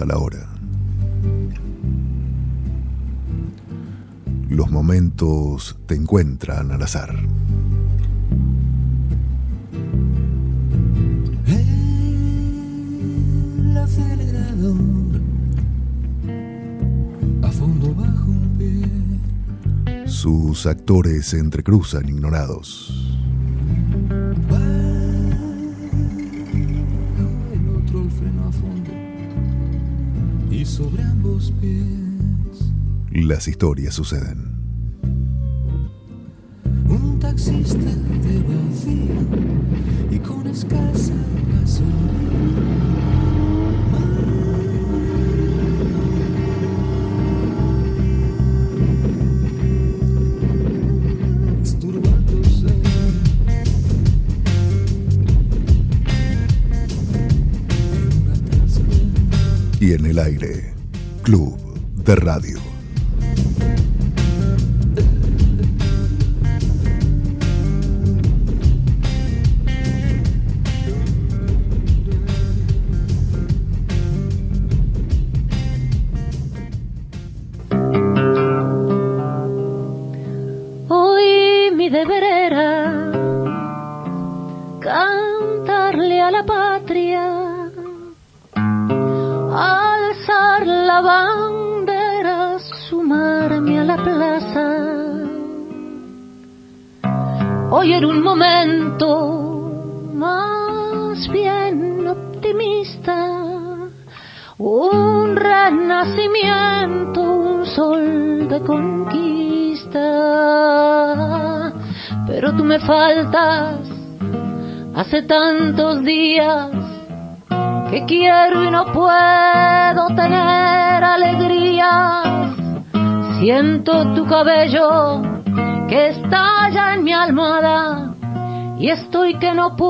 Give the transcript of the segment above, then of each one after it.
hasta la hora. Los momentos te encuentran al azar. El acelerador a fondo bajo un pie. Sus actores se entrecruzan ignorados. sobre ambos pies. Las historias suceden. Un taxista de vacío y con escasa gasolina. en el aire. Club de Radio. estoy que no puedo.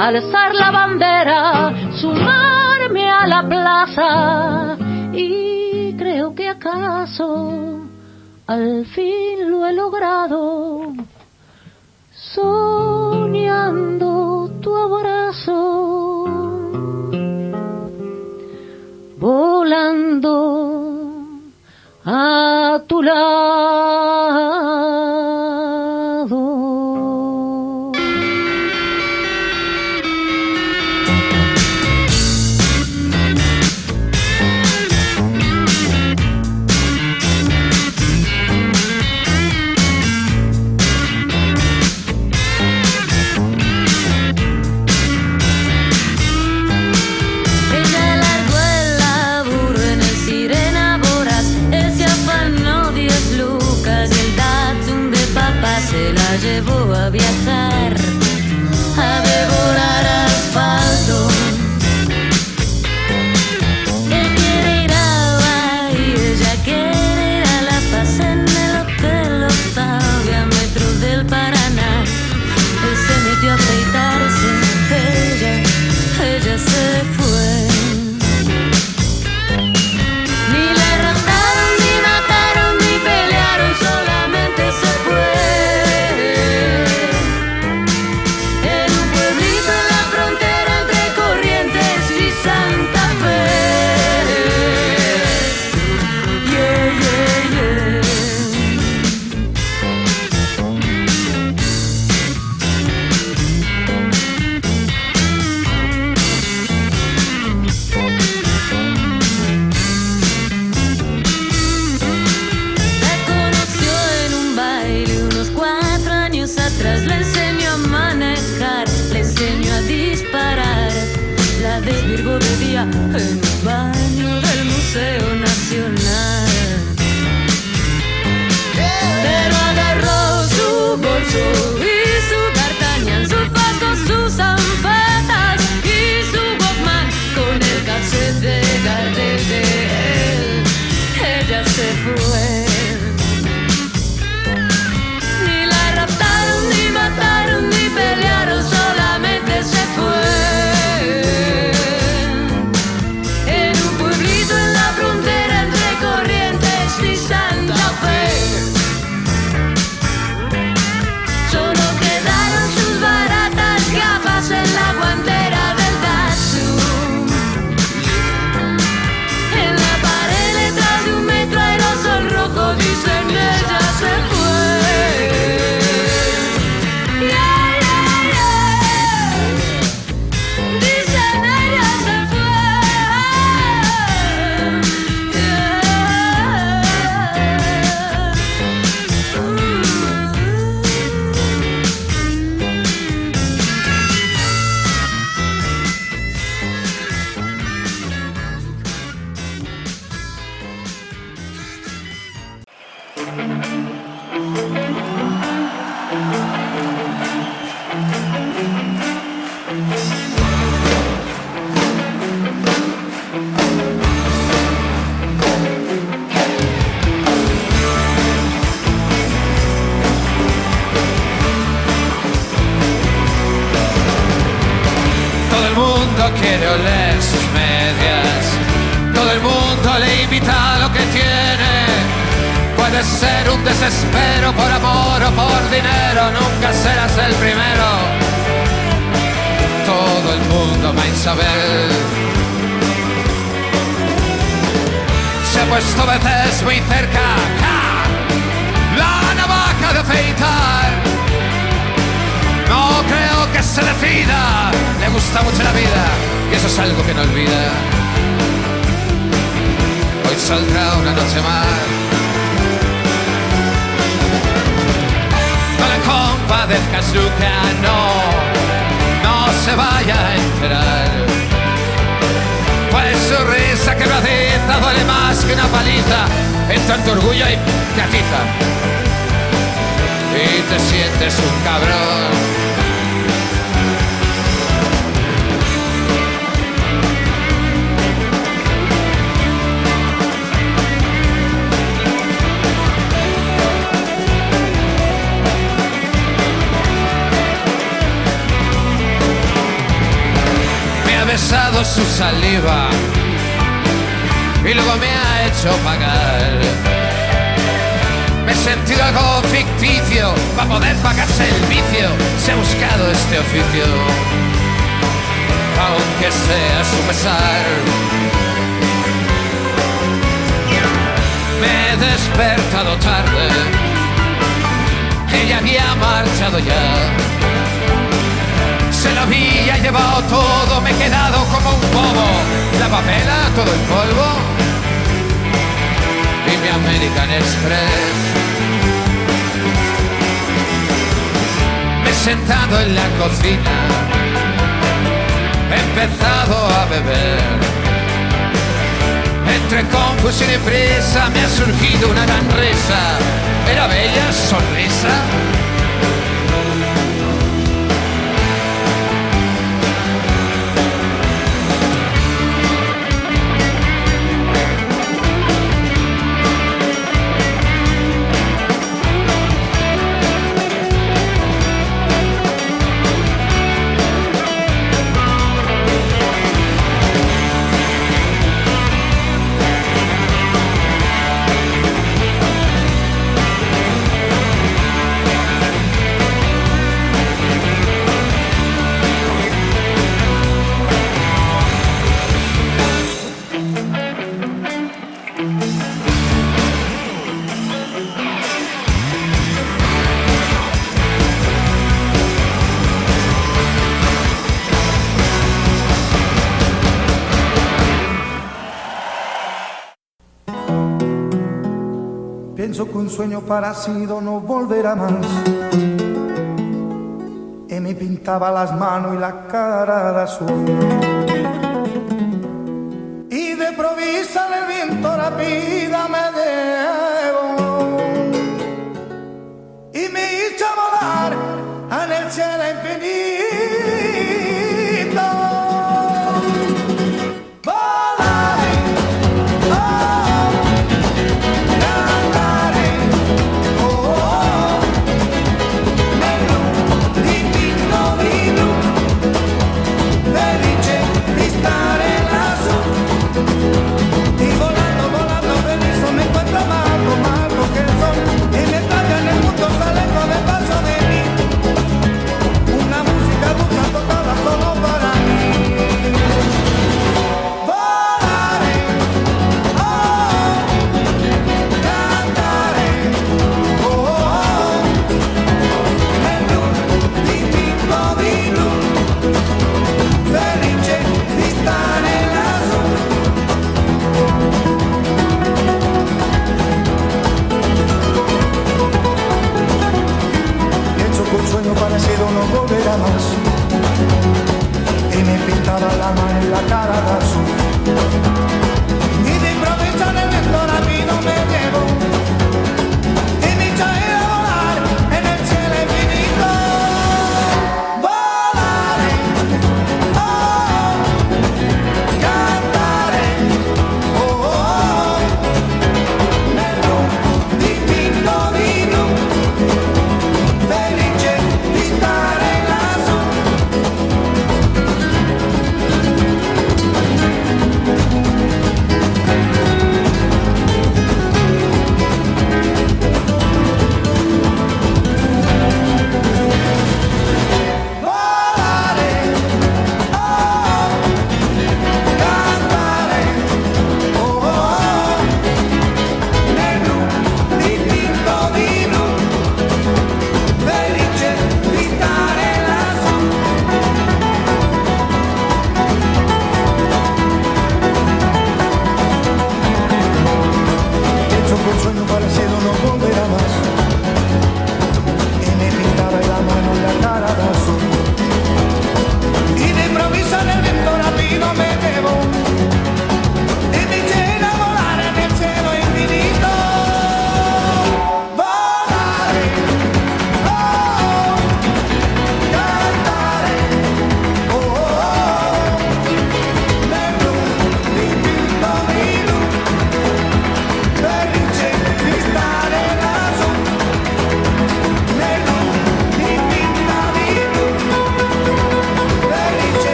alzar la bandera, sumarme a la plaza y creo que acaso al fin lo he logrado. Soñando tu abrazo, volando a tu lado. Puesto veces muy cerca la navaja de afeitar. No creo que se decida, le gusta mucho la vida y eso es algo que no olvida. Hoy saldrá una noche más compadezcas nunca, no, no se vaya a enterar. Pues su risa quebradiza duele más que una paliza, en tanto orgullo y te. Y te sientes un cabrón. besado su saliva y luego me ha hecho pagar. Me he sentido algo ficticio para poder pagarse el vicio. Se ha buscado este oficio, aunque sea su pesar. Me he despertado tarde, ella había marchado ya lo había llevado todo, me he quedado como un bobo. La papela, todo el polvo y mi American Express. Me he sentado en la cocina, he empezado a beber. Entre confusión y prisa me ha surgido una gran risa. Era bella sonrisa parecido no volverá más. Y me pintaba las manos y la cara de azul.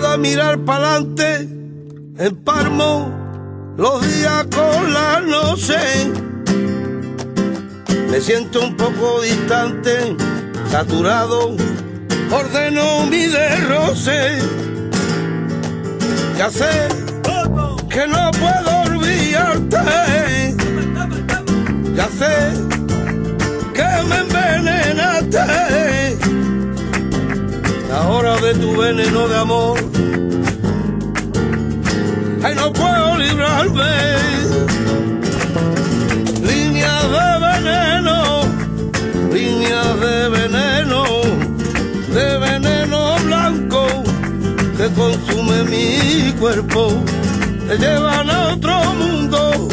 Sin miedo a mirar para adelante, emparmo los días con la noche. Me siento un poco distante, saturado, ordeno mi derroce. Ya sé que no puedo olvidarte, ya sé que me envenenaste la hora de tu veneno de amor. Mi cuerpo. Te llevan a otro mundo,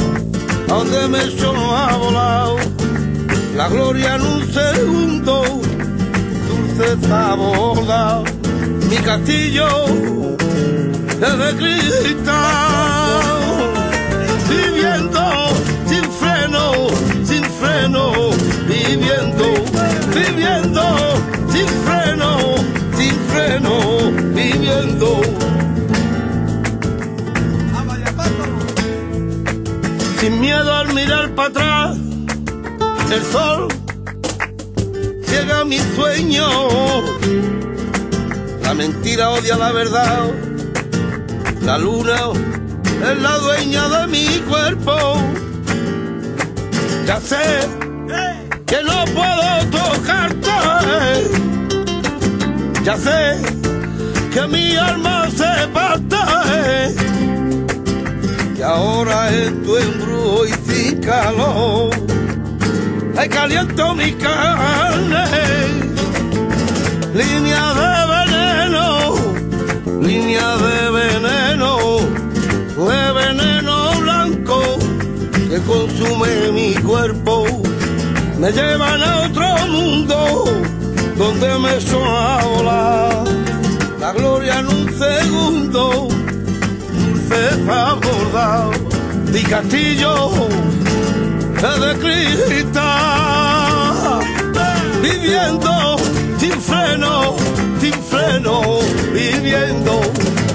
a donde me solo ha volado la gloria en un segundo borda, mi castillo es de cristal, mirar para atrás, el sol llega mi sueño. La mentira odia la verdad. La luna es la dueña de mi cuerpo. Ya sé que no puedo tocarte. Ya sé que mi alma se parte. Y ahora en tu embrujo calor ay caliento mi carne, línea de veneno, línea de veneno, de veneno blanco que consume mi cuerpo, me llevan a otro mundo donde me suena a volar la gloria en un segundo, dulce favor mi castillo de cristal, viviendo sin freno, sin freno, viviendo,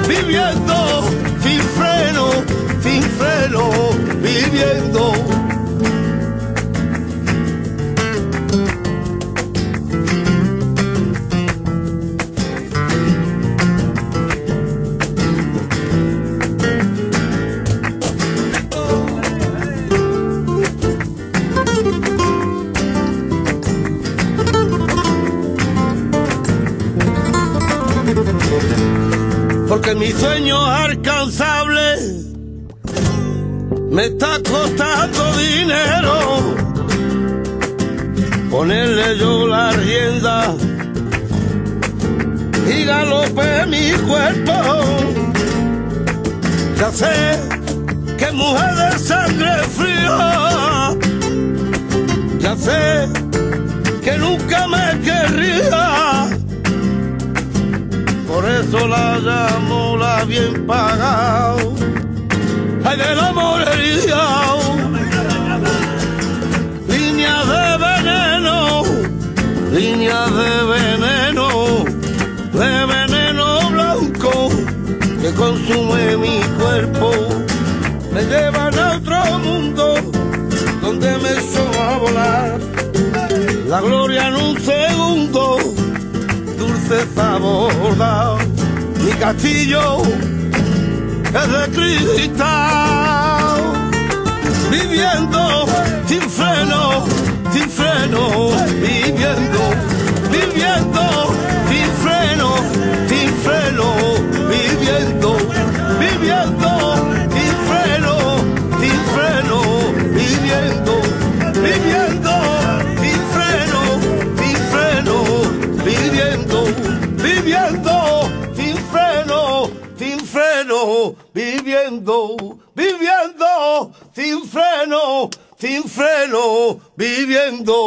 viviendo sin freno, sin freno, viviendo. Porque mi sueño alcanzable me está costando dinero. Ponerle yo la rienda y galope mi cuerpo. Ya sé que mujer de sangre fría, ya sé que nunca me querría por eso la llamo la bien pagado. Ay, del amor herido, línea de veneno, línea de veneno, de veneno blanco que consume mi cuerpo. Me llevan a otro mundo donde me suena a volar la gloria en un segundo, dulce sabor da. Mi castillo es de cristal, viviendo sin freno, sin freno, viviendo viviendo, viviendo sin freno, sin freno, viviendo.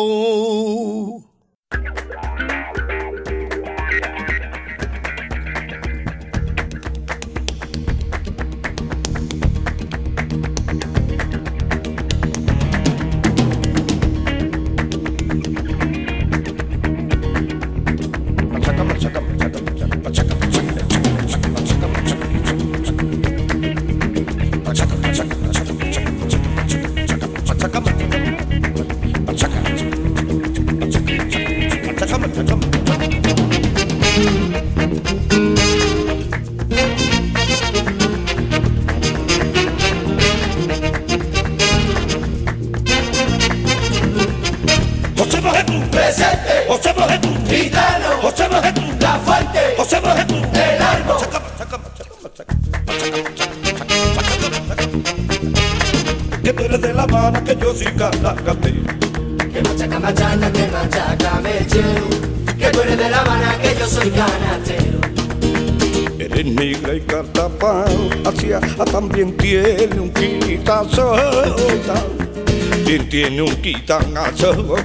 Tiene un quitanazo,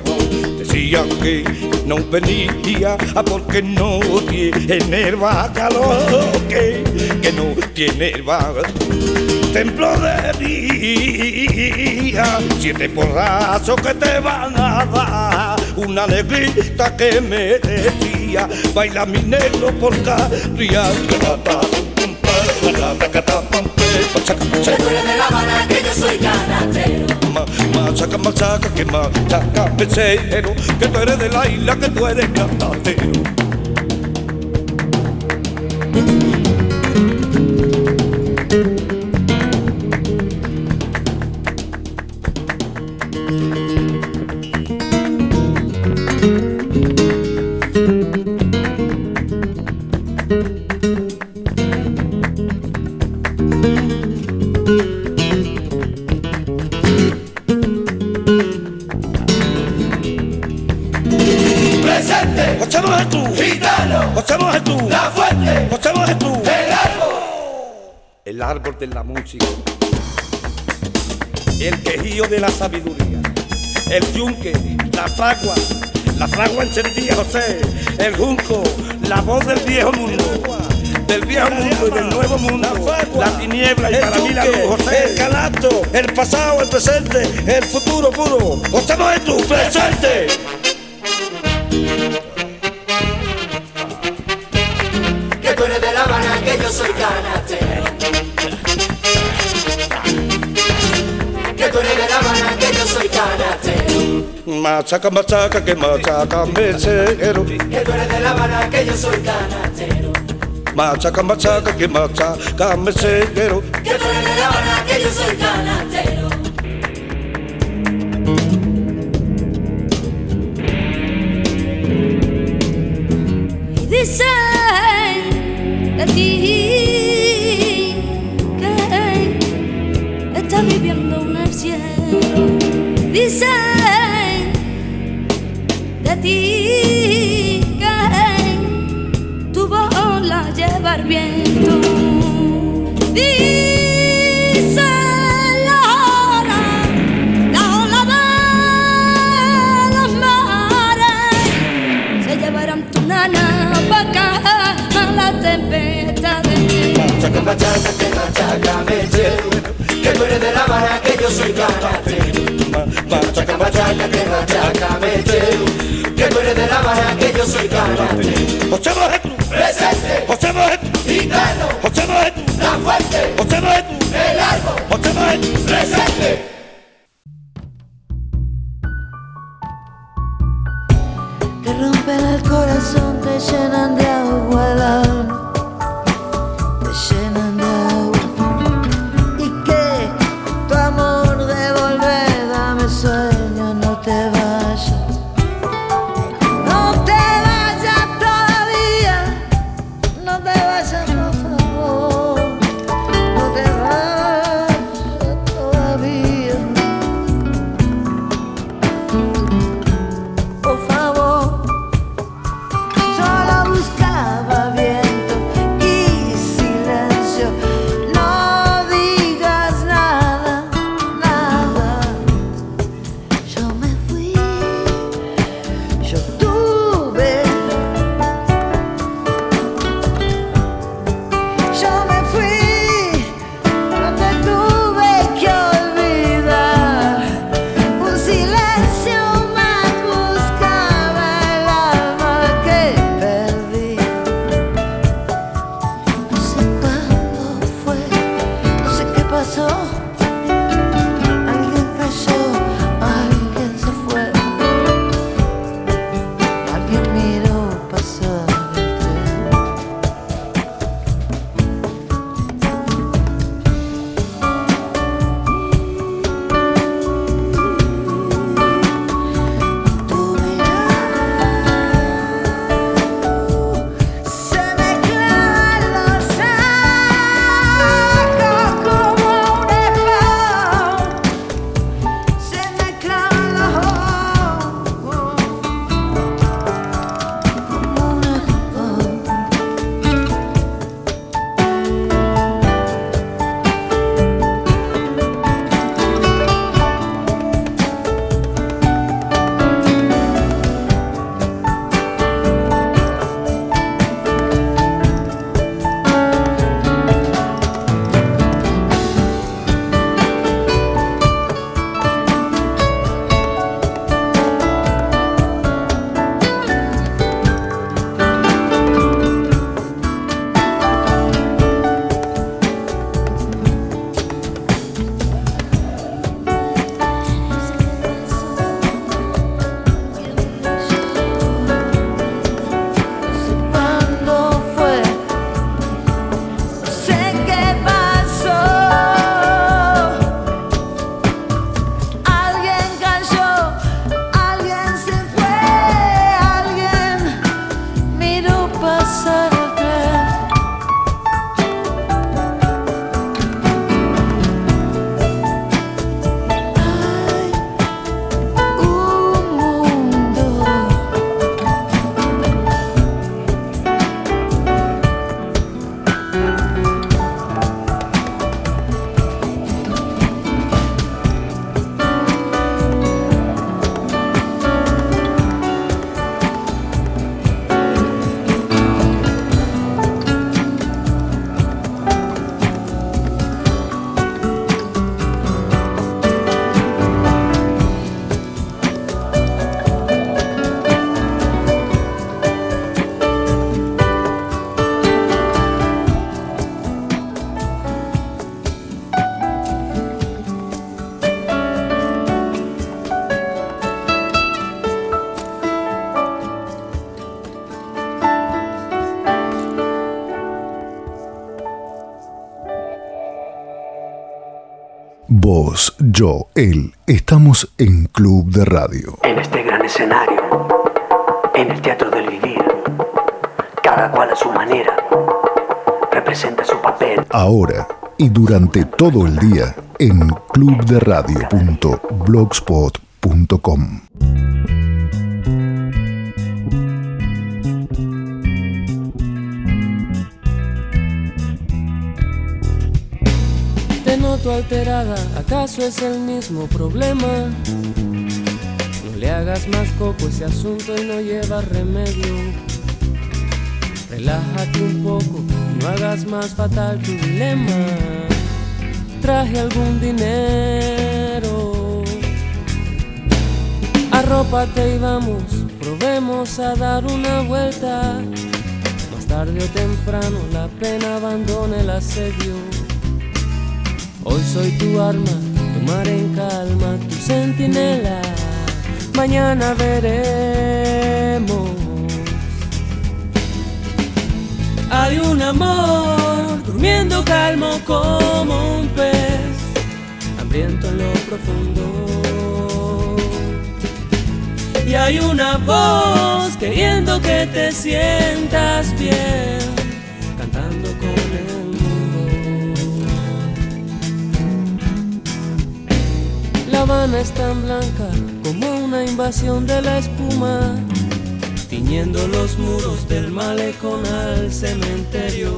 decían que no venía porque no tiene el bacalao, que, que no tiene el. Templo de día, siete porrazos que te van a dar, una negrita que me decía, baila mi negro por carrial. Que Machaca, que machaca, mesero, que tú eres de la isla, que tú eres cantadero. De la sabiduría, el yunque, la fragua, la fragua encendida, José, el junco, la voz del viejo mundo. Del viejo mundo y del nuevo mundo, la tiniebla y para mí la luz, José. El canasto, el pasado, el presente, el futuro puro. José Mojetu, presente. Machaca, machaca, que machaca, mesero. Que tú eres de La Habana, que yo soy canachero. Machaca, machaca, que machaca, mesero. Que tú eres de La Habana, que yo soy canachero. Yo soy canachero. Machaca, machaca, que machaca, mechero. Que tú eres de La Habana, que yo soy canachero. José Mojetu, Presente. José Mojetu, Gitano. José Mojetu, La fuente. José El árbol. José Mojetu. Presente. Yo, él, estamos en Club de Radio. En este gran escenario, en el teatro del vivir, cada cual a su manera representa su papel. Ahora y durante todo el día en clubderadio.blogspot.com. alterada, ¿acaso es el mismo problema? No le hagas más coco ese asunto y no lleva remedio. Relájate un poco, no hagas más fatal tu dilema. Traje algún dinero. Arrópate y vamos, probemos a dar una vuelta. Más tarde o temprano la pena abandone el asedio. Hoy soy tu arma, tomar en calma tu centinela. Mañana veremos. Hay un amor durmiendo calmo como un pez, hambriento en lo profundo. Y hay una voz queriendo que te sientas bien La Habana es tan blanca como una invasión de la espuma tiñendo los muros del malecón al cementerio.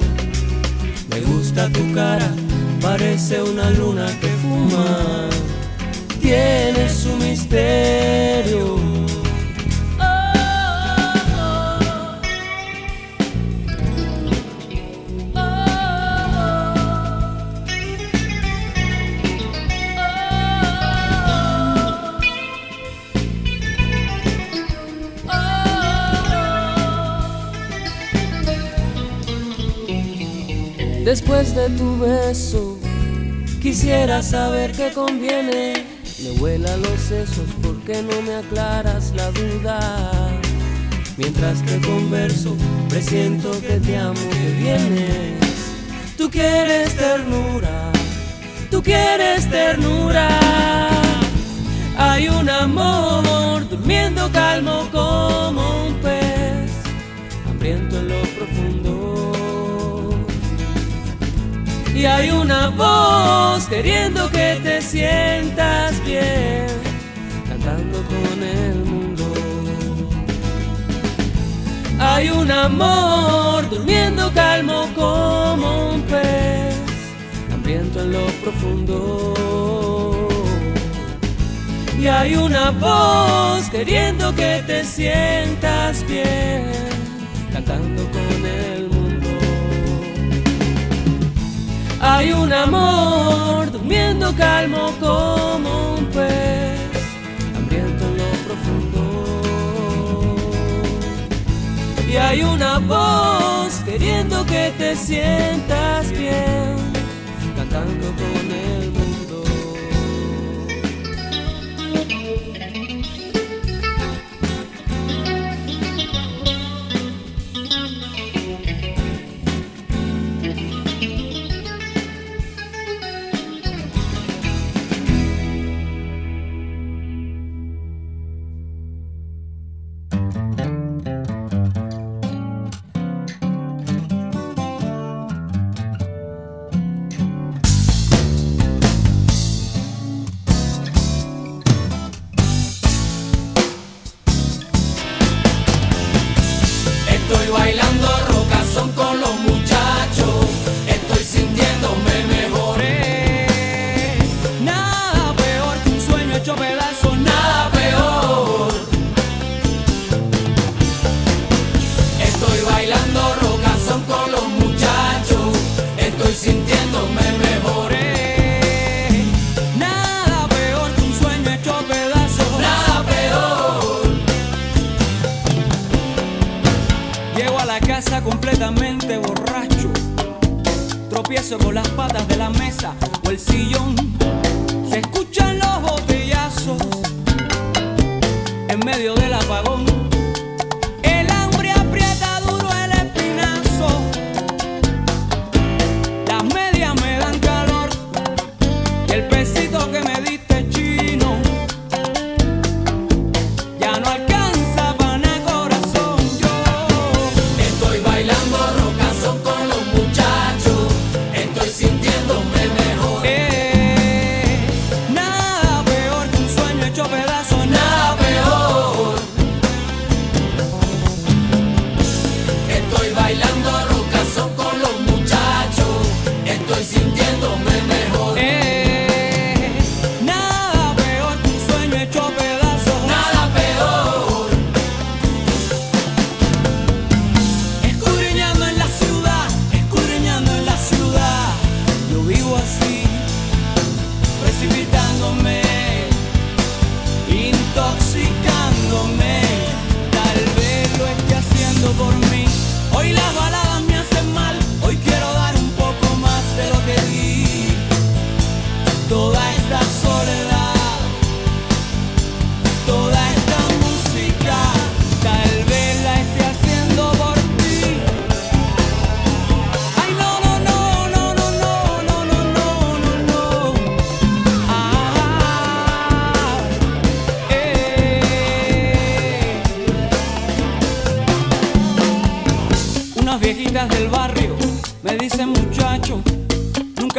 Me gusta tu cara, parece una luna que fuma, tiene su misterio. Después de tu beso, quisiera saber qué conviene. Me vuela los sesos porque no me aclaras la duda. Mientras te converso, presiento que te amo que vienes. Tú quieres ternura, tú quieres ternura. Hay un amor durmiendo calmo como un pez, hambriento en lo profundo y hay una voz queriendo que te sientas bien, cantando con el mundo. Hay un amor durmiendo calmo como un pez, hambriento en lo profundo. Y hay una voz queriendo que te sientas bien, cantando con el calmo como un pez, hambriento en lo profundo. Y hay una voz queriendo que te sientas bien, cantando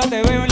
nunca te veo.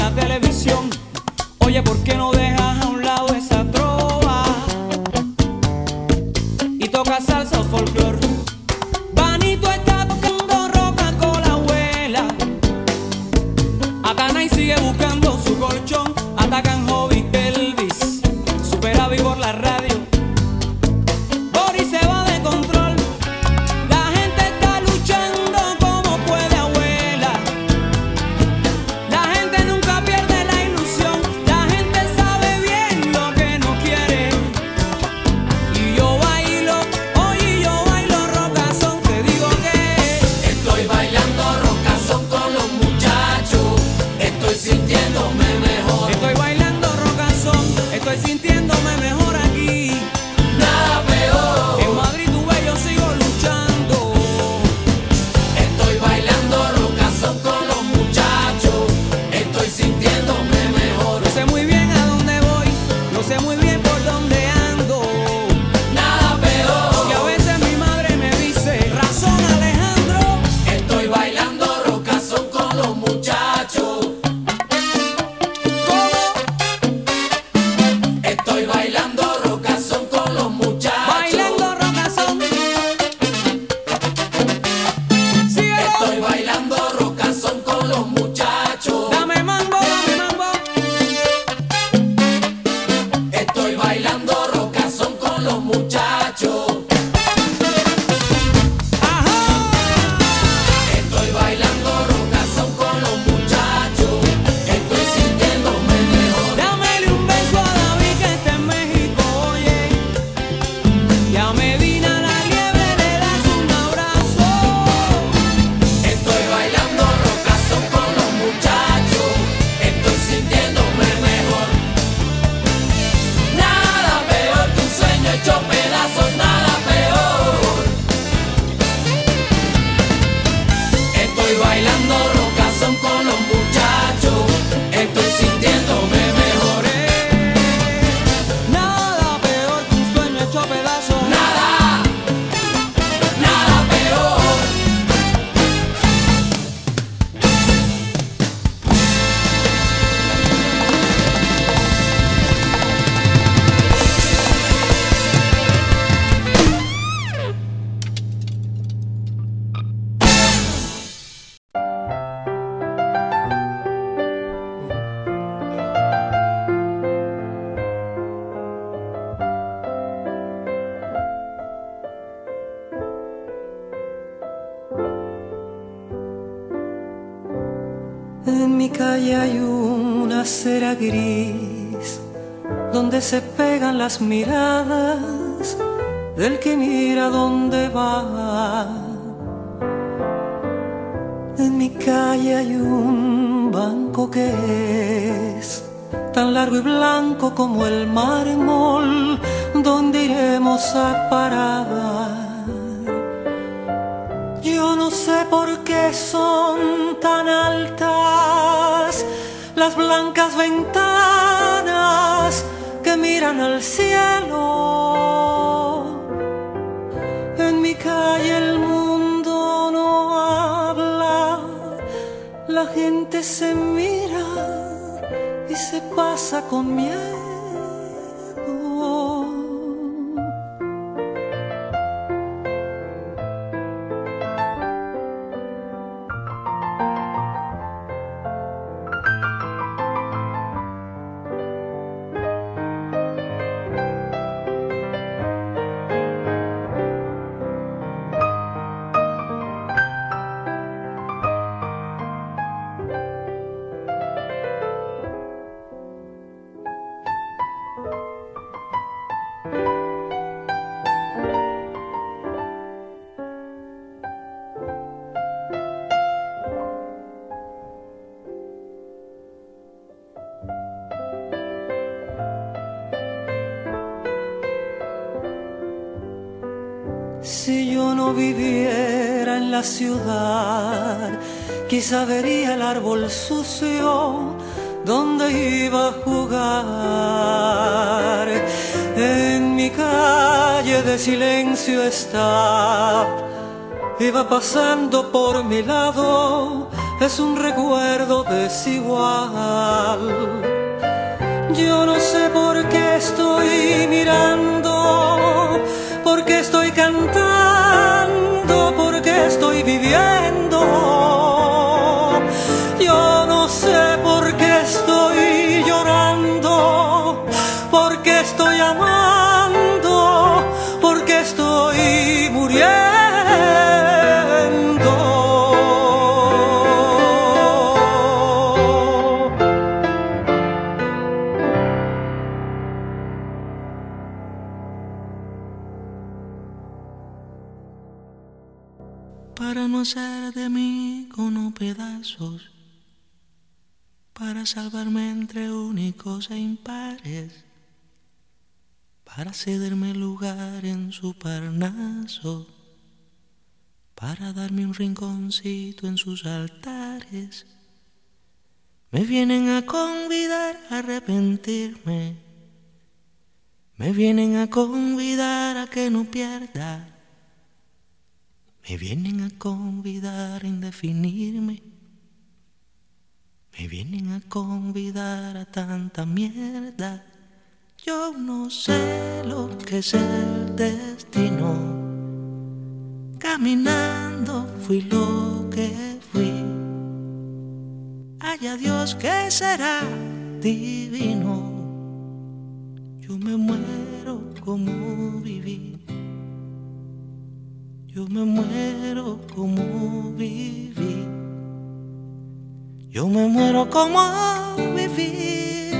las miradas del que mira dónde va. En mi calle hay un banco que es tan largo y blanco como el mármol donde iremos a parar. Yo no sé por qué son tan altas las blancas ventanas miran al cielo. En mi calle el mundo no habla, la gente se mira y se pasa con miedo. viviera en la ciudad, quizá vería el árbol sucio donde iba a jugar. En mi calle de silencio está, iba pasando por mi lado, es un recuerdo desigual. Yo no sé por qué estoy mirando, por qué estoy cantando para salvarme entre únicos e impares, para cederme lugar en su parnaso, para darme un rinconcito en sus altares. Me vienen a convidar a arrepentirme, me vienen a convidar a que no pierda me vienen a convidar a indefinirme. Me vienen a convidar a tanta mierda. Yo no sé lo que es el destino. Caminando fui lo que fui. Haya Dios que será divino. Yo me muero como viví. Yo me muero como viví. Yo me muero como viví.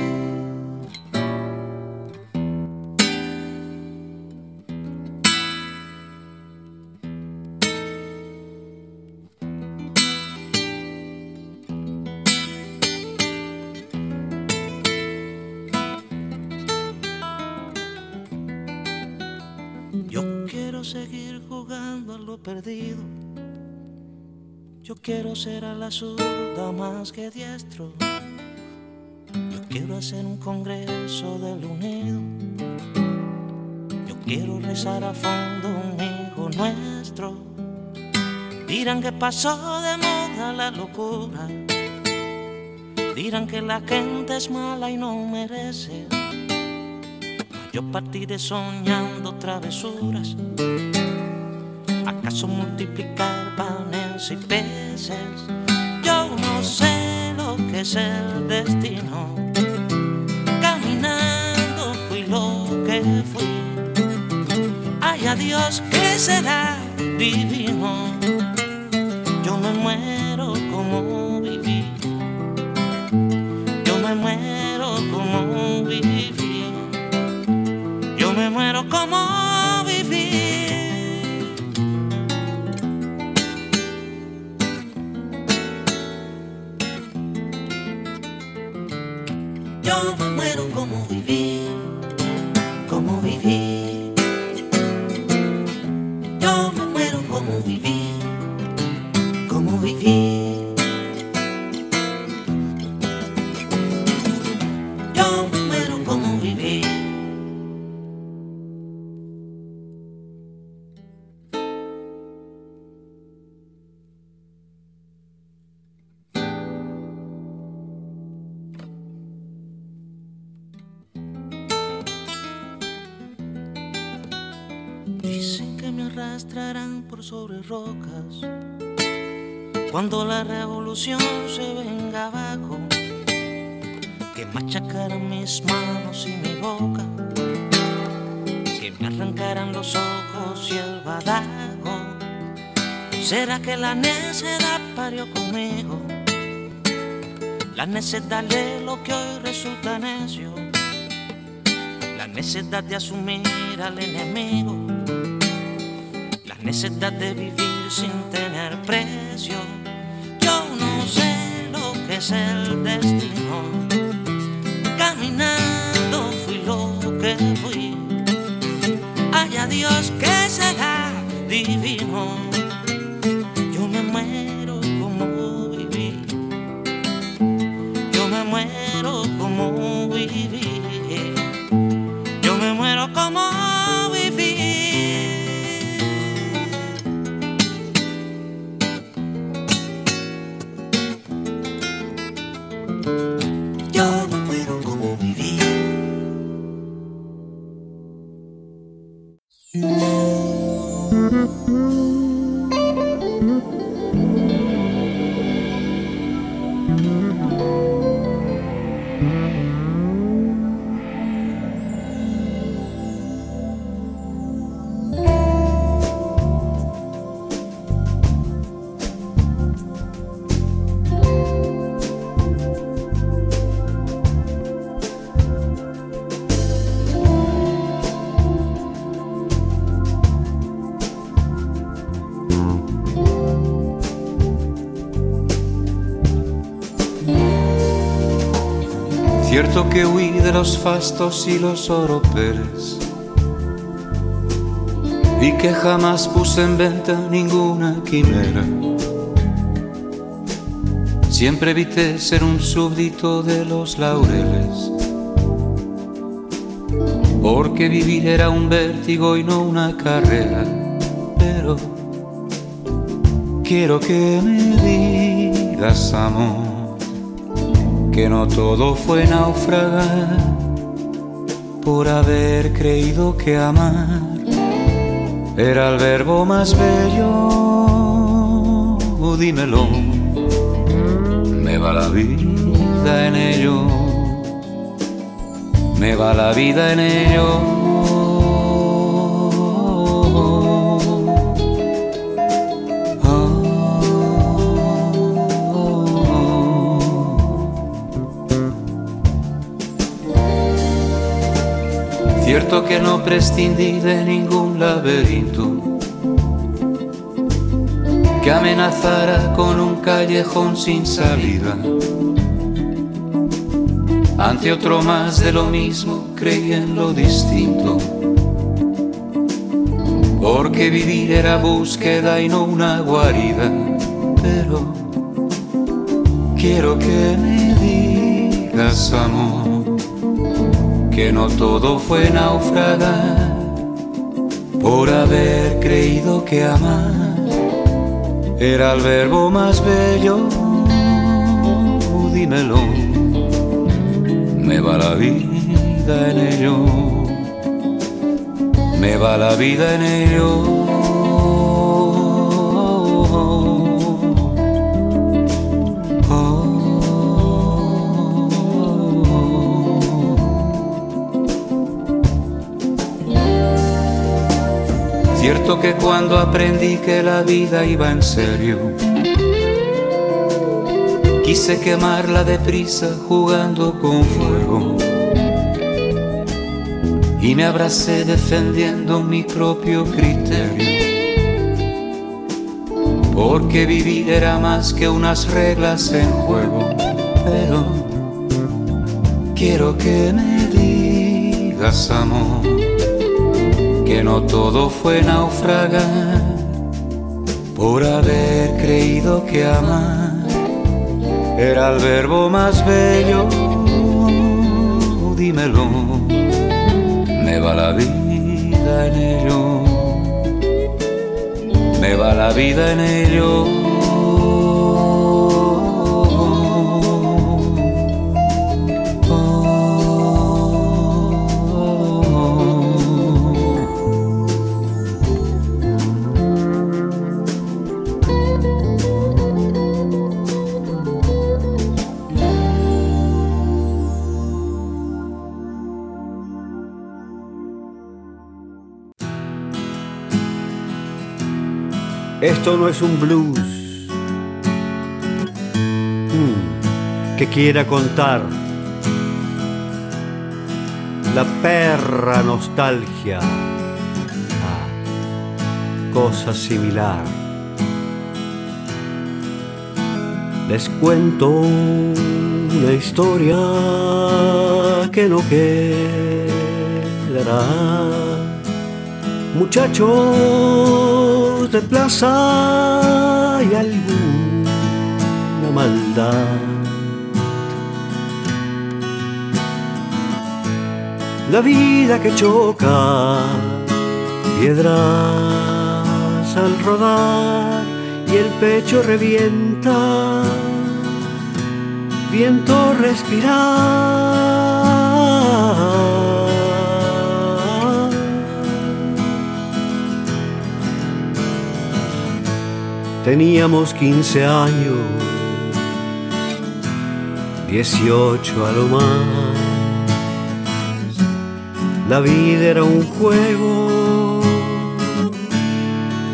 Yo quiero seguir jugando a lo perdido. Yo quiero ser a la zurda más que diestro. Yo quiero hacer un congreso del unido. Yo quiero rezar a fondo un hijo nuestro. Dirán que pasó de moda la locura. Dirán que la gente es mala y no merece. Yo partiré soñando travesuras. ¿Acaso multiplicar y peces? Yo no sé lo que es el destino. Caminando fui lo que fui. Ay, adiós, que será divino. Yo muero como viví, rocas cuando la revolución se venga abajo, que machacarán mis manos y mi boca, que me arrancarán los ojos y el badajo. ¿Será que la necedad parió conmigo? La necedad de lo que hoy resulta necio, la necedad de asumir al enemigo, necedad de vivir sin tener precio. Yo no sé lo que es el destino. Caminando fui lo que fui. Ay, adiós, que será divino. Cierto que huí de los fastos y los oropeles y que jamás puse en venta ninguna quimera. Siempre evité ser un súbdito de los laureles, porque vivir era un vértigo y no una carrera. Pero quiero que me digas, amor que no todo fue naufragar por haber creído que amar era el verbo más bello. Dímelo, me va la vida en ello, me va la vida en ello. Que no prescindí de ningún laberinto que amenazara con un callejón sin salida. Ante otro más de lo mismo creí en lo distinto, porque vivir era búsqueda y no una guarida. Pero quiero que me digas amor que no todo fue naufragar por haber creído que amar era el verbo más bello. Dímelo, me va la vida en ello, me va la vida en ello. Cierto que cuando aprendí que la vida iba en serio, quise quemarla deprisa jugando con fuego. Y me abracé defendiendo mi propio criterio. Porque vivir era más que unas reglas en juego. Pero quiero que me digas amor que no todo fue naufragar por haber creído que amar era el verbo más bello. Dímelo, me va la vida en ello, me va la vida en ello. Esto no es un blues hmm, que quiera contar la perra nostalgia, ah, cosa similar. Les cuento una historia que no quedará. Muchachos de plaza y alguna maldad. La vida que choca, piedras al rodar y el pecho revienta, viento respirar Teníamos 15 años, 18 a lo más. La vida era un juego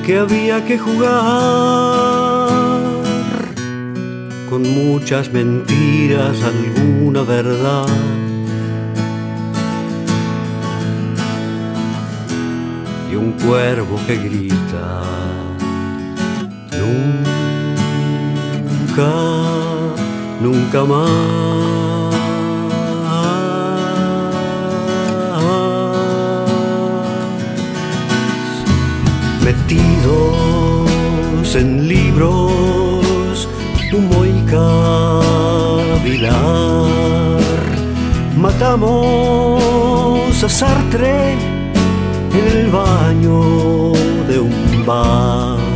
que había que jugar con muchas mentiras, alguna verdad. Y un cuervo que grita, nunca, nunca más. Metidos en libros, humo y cavilar. Matamos a Sartre en el baño de un bar.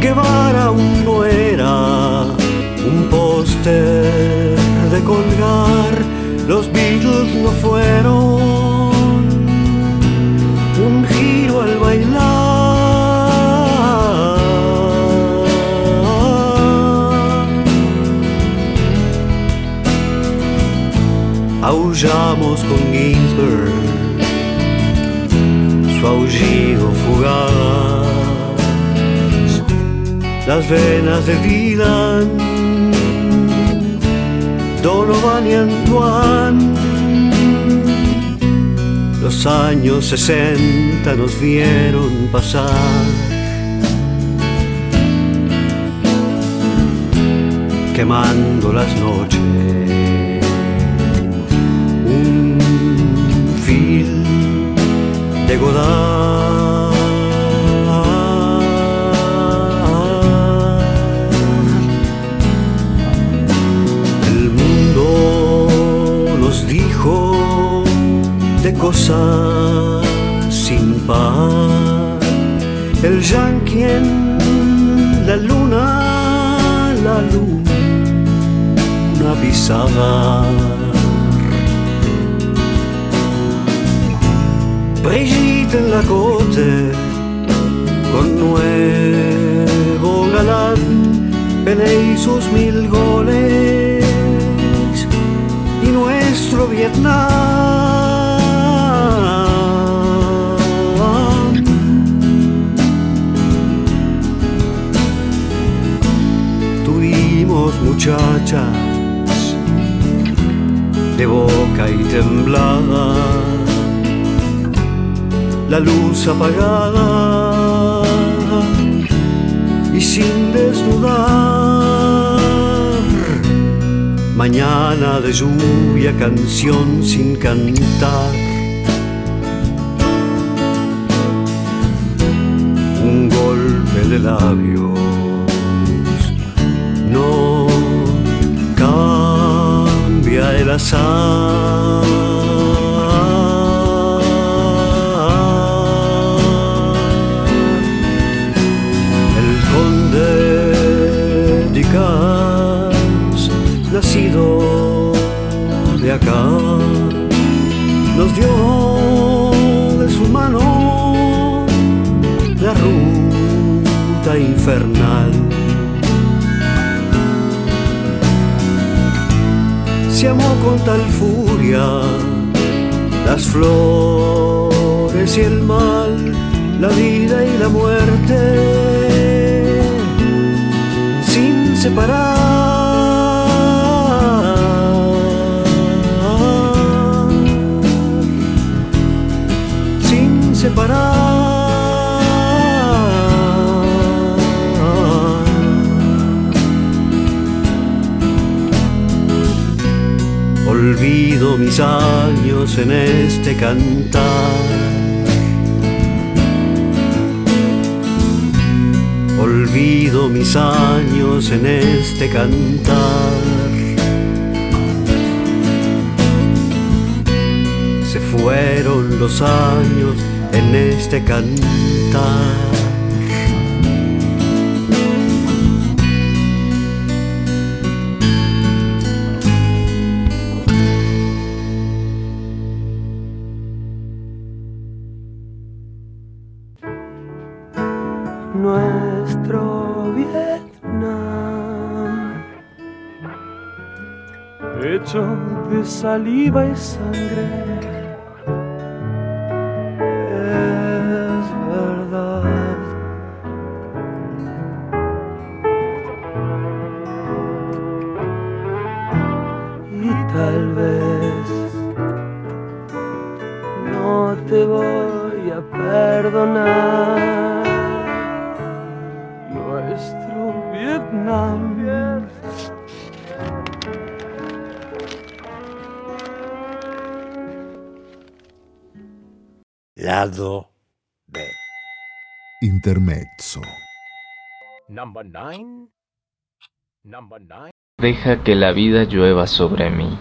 Guevara aún no era un póster de colgar, los Beatles no fueron un giro al bailar. Aullamos con Ginsberg, su aullido fugaz las venas de Dylan, Donovan y Antoine. Los años 60 nos vieron pasar. Quemando las noches, un fil de Godard. De cosas sin par. El yankee en la luna, la luna pisada. Brigitte en la corte con nuevo galán, Pelé sus mil goles y nuestro Vietnam. Muchachas de boca y temblada, la luz apagada y sin desnudar. Mañana de lluvia, canción sin cantar. Las flores y el mal, la vida y la muerte, sin separar, mis años en este cantar. Olvido mis años en este cantar. Se fueron los años en este cantar. Saliva y sangre. Lado B. Intermezzo. Number nine. Number nine. Deja que la vida llueva sobre mí.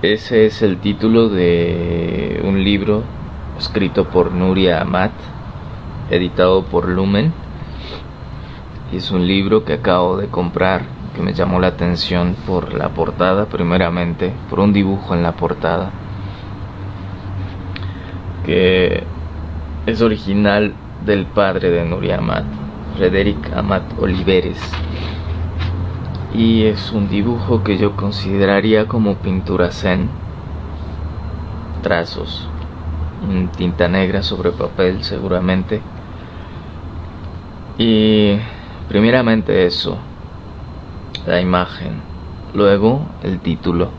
Ese es el título de un libro escrito por Nuria Amat, editado por Lumen. Y es un libro que acabo de comprar, que me llamó la atención por la portada, primeramente, por un dibujo en la portada, que es original del padre de Nuria Amat, Frederic Amat Oliveres y es un dibujo que yo consideraría como pintura zen. Trazos, tinta negra sobre papel seguramente. Y primeramente eso, la imagen, luego el título.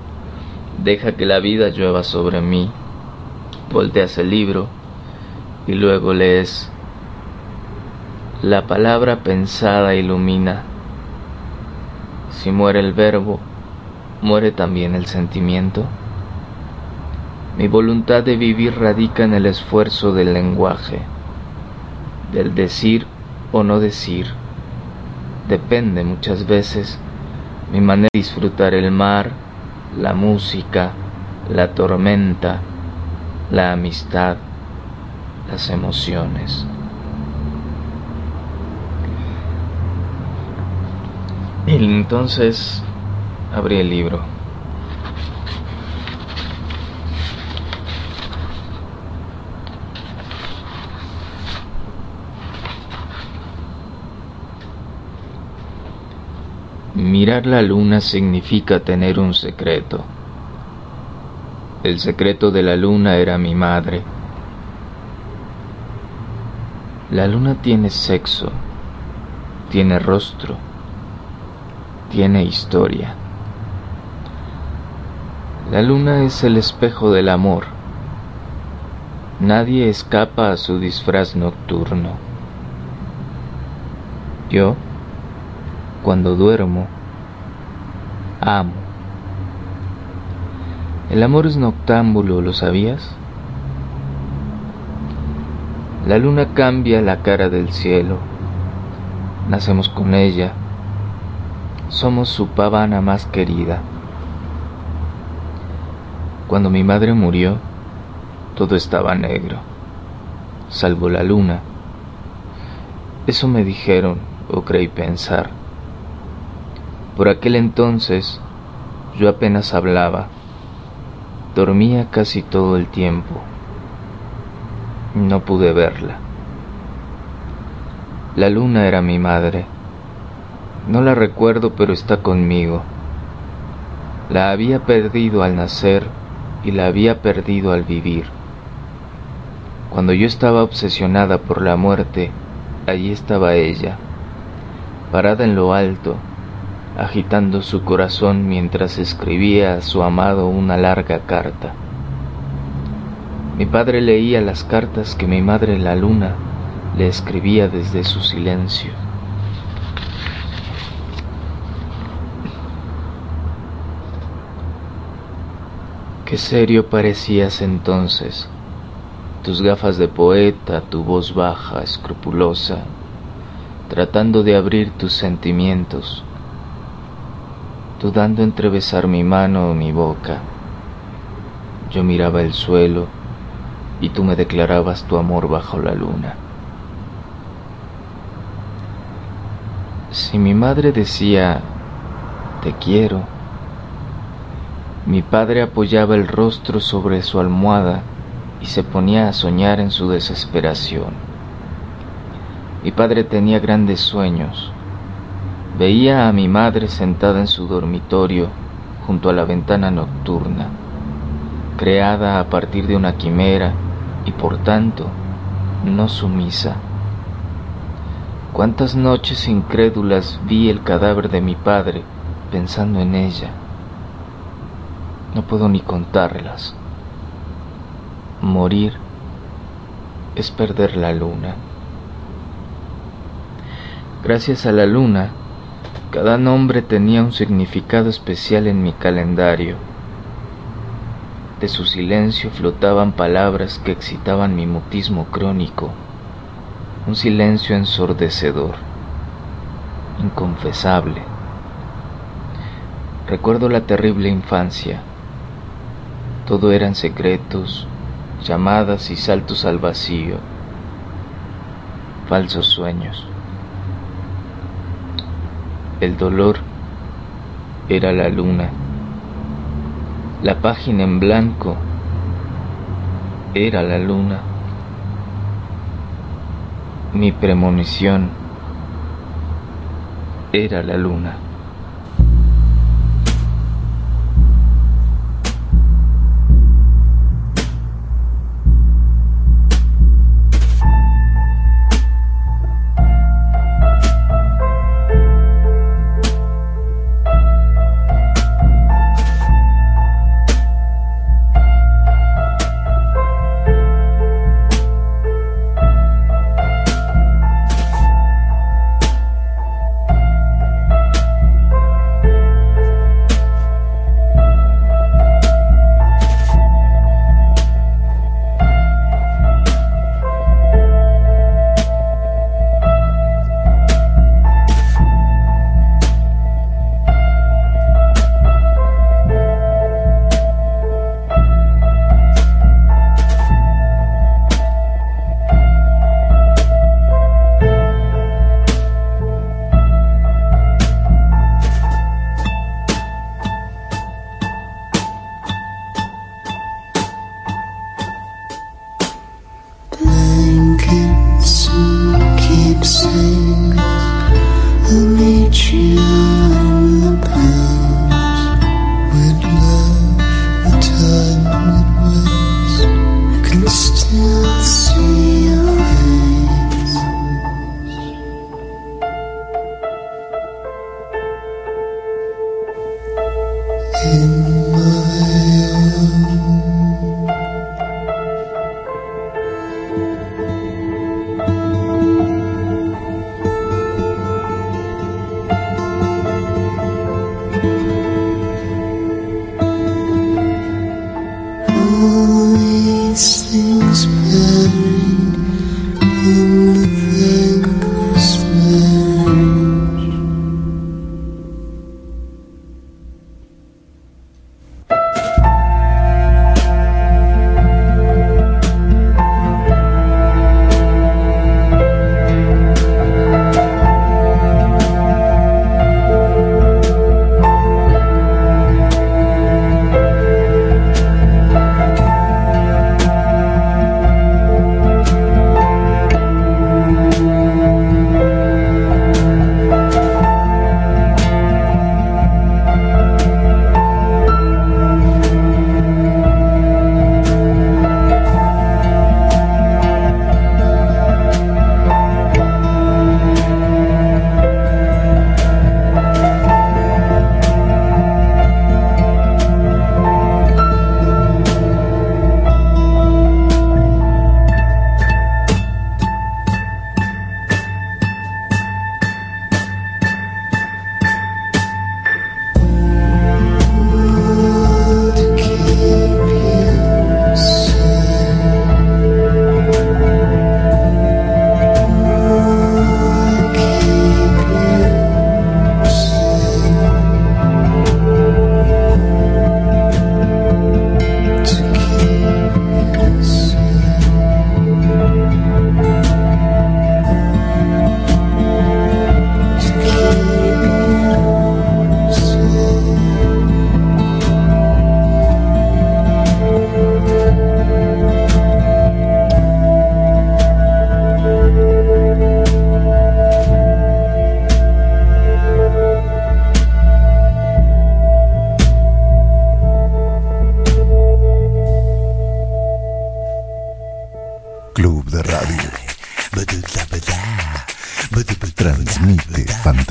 Deja que la vida llueva sobre mí. Volteas el libro y luego lees. La palabra pensada ilumina si muere el verbo, muere también el sentimiento. Mi voluntad de vivir radica en el esfuerzo del lenguaje, del decir o no decir. Depende muchas veces mi manera de disfrutar el mar, la música, la tormenta, la amistad, las emociones. Y entonces abrí el libro. Mirar la luna significa tener un secreto. El secreto de la luna era mi madre. La luna tiene sexo, tiene rostro tiene historia. La luna es el espejo del amor. Nadie escapa a su disfraz nocturno. Yo, cuando duermo, amo. El amor es noctámbulo, ¿lo sabías? La luna cambia la cara del cielo. Nacemos con ella somos su pavana más querida. Cuando mi madre murió, todo estaba negro, salvo la luna. Eso me dijeron o creí pensar. Por aquel entonces yo apenas hablaba, dormía casi todo el tiempo. No pude verla. La luna era mi madre no la recuerdo, pero está conmigo. La había perdido al nacer y la había perdido al vivir. Cuando yo estaba obsesionada por la muerte, allí estaba ella, parada en lo alto, agitando su corazón mientras escribía a su amado una larga carta. Mi padre leía las cartas que mi madre la luna le escribía desde su silencio. Qué serio parecías entonces, tus gafas de poeta, tu voz baja, escrupulosa, tratando de abrir tus sentimientos, dudando entre besar mi mano o mi boca. Yo miraba el suelo y tú me declarabas tu amor bajo la luna. Si mi madre decía, te quiero, mi padre apoyaba el rostro sobre su almohada y se ponía a soñar en su desesperación. Mi padre tenía grandes sueños. Veía a mi madre sentada en su dormitorio junto a la ventana nocturna, creada a partir de una quimera y por tanto no sumisa. Cuántas noches incrédulas vi el cadáver de mi padre pensando en ella. No puedo ni contarlas. Morir es perder la luna. Gracias a la luna, cada nombre tenía un significado especial en mi calendario. De su silencio flotaban palabras que excitaban mi mutismo crónico, un silencio ensordecedor, inconfesable. Recuerdo la terrible infancia. Todo eran secretos, llamadas y saltos al vacío, falsos sueños. El dolor era la luna. La página en blanco era la luna. Mi premonición era la luna.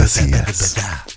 fantasia.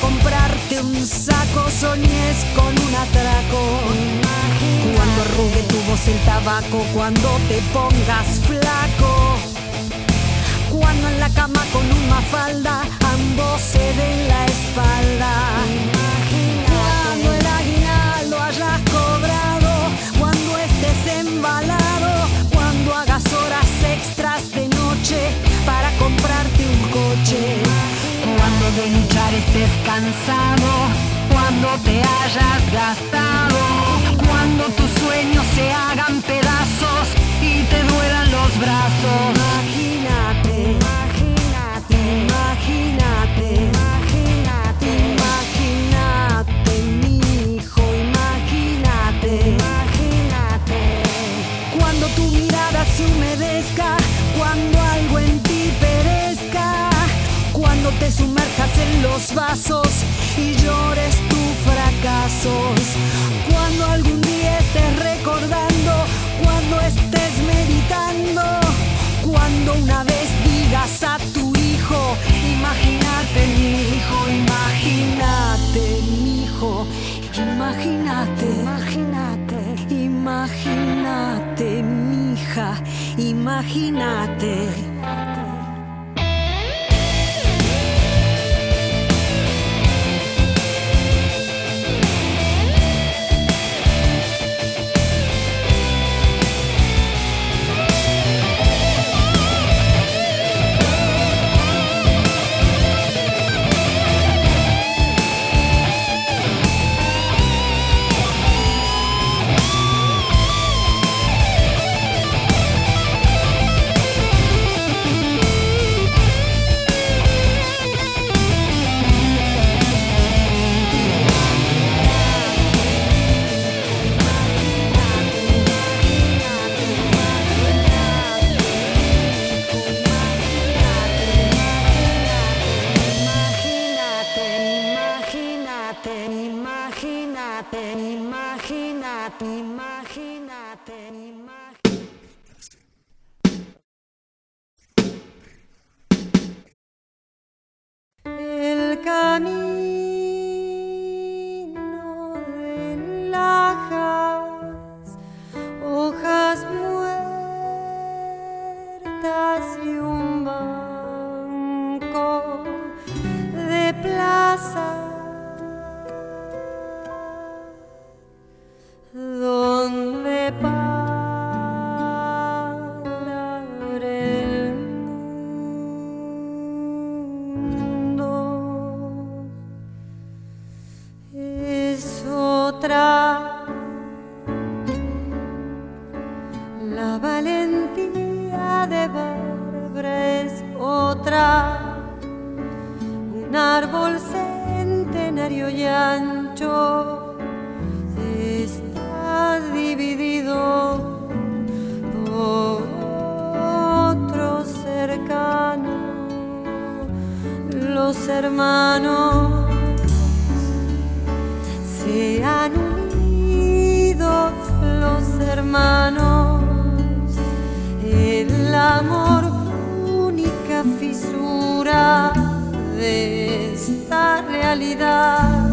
comprarte un saco, soñes con un atraco. Cuando arrugue tu voz el tabaco, cuando te pongas flaco. Cuando en la cama con una falda ambos se den la espalda. Cuando el aguinaldo hayas cobrado, cuando estés embalado, cuando hagas horas extras de noche para comprarte un coche de luchar estés cansado, cuando te hayas gastado, cuando tus sueños se hagan pedazos y te duelan los brazos. Imagínate, imagínate, imagínate, imagínate, imagínate, mi hijo, imagínate, imagínate, cuando tu mirada se humedezca los vasos y llores tus fracasos. Cuando algún día estés recordando, cuando estés meditando, cuando una vez digas a tu hijo, imagínate mi hijo, imagínate mi hijo, imagínate, imagínate, imagínate mi hija, imagínate. esta realidad.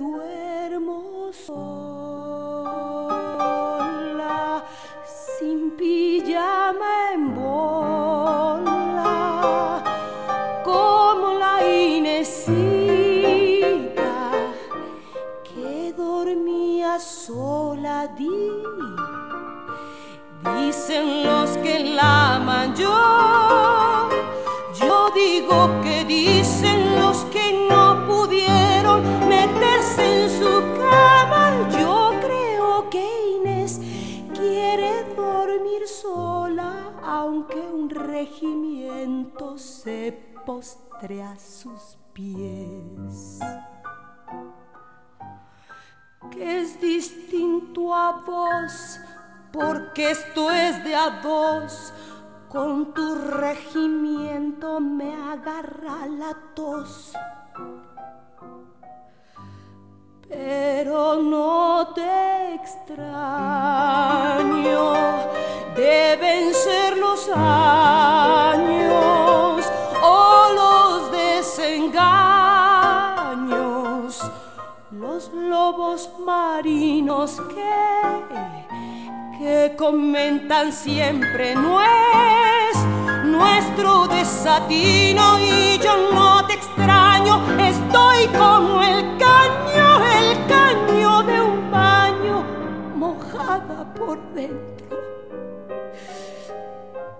Me postre a sus pies. Que es distinto a vos porque esto es de a dos. Con tu regimiento me agarra la tos. Pero no te extraño, deben ser los años los lobos marinos que que comentan siempre no es nuestro desatino y yo no te extraño, estoy como el caño, el caño de un baño mojada por dentro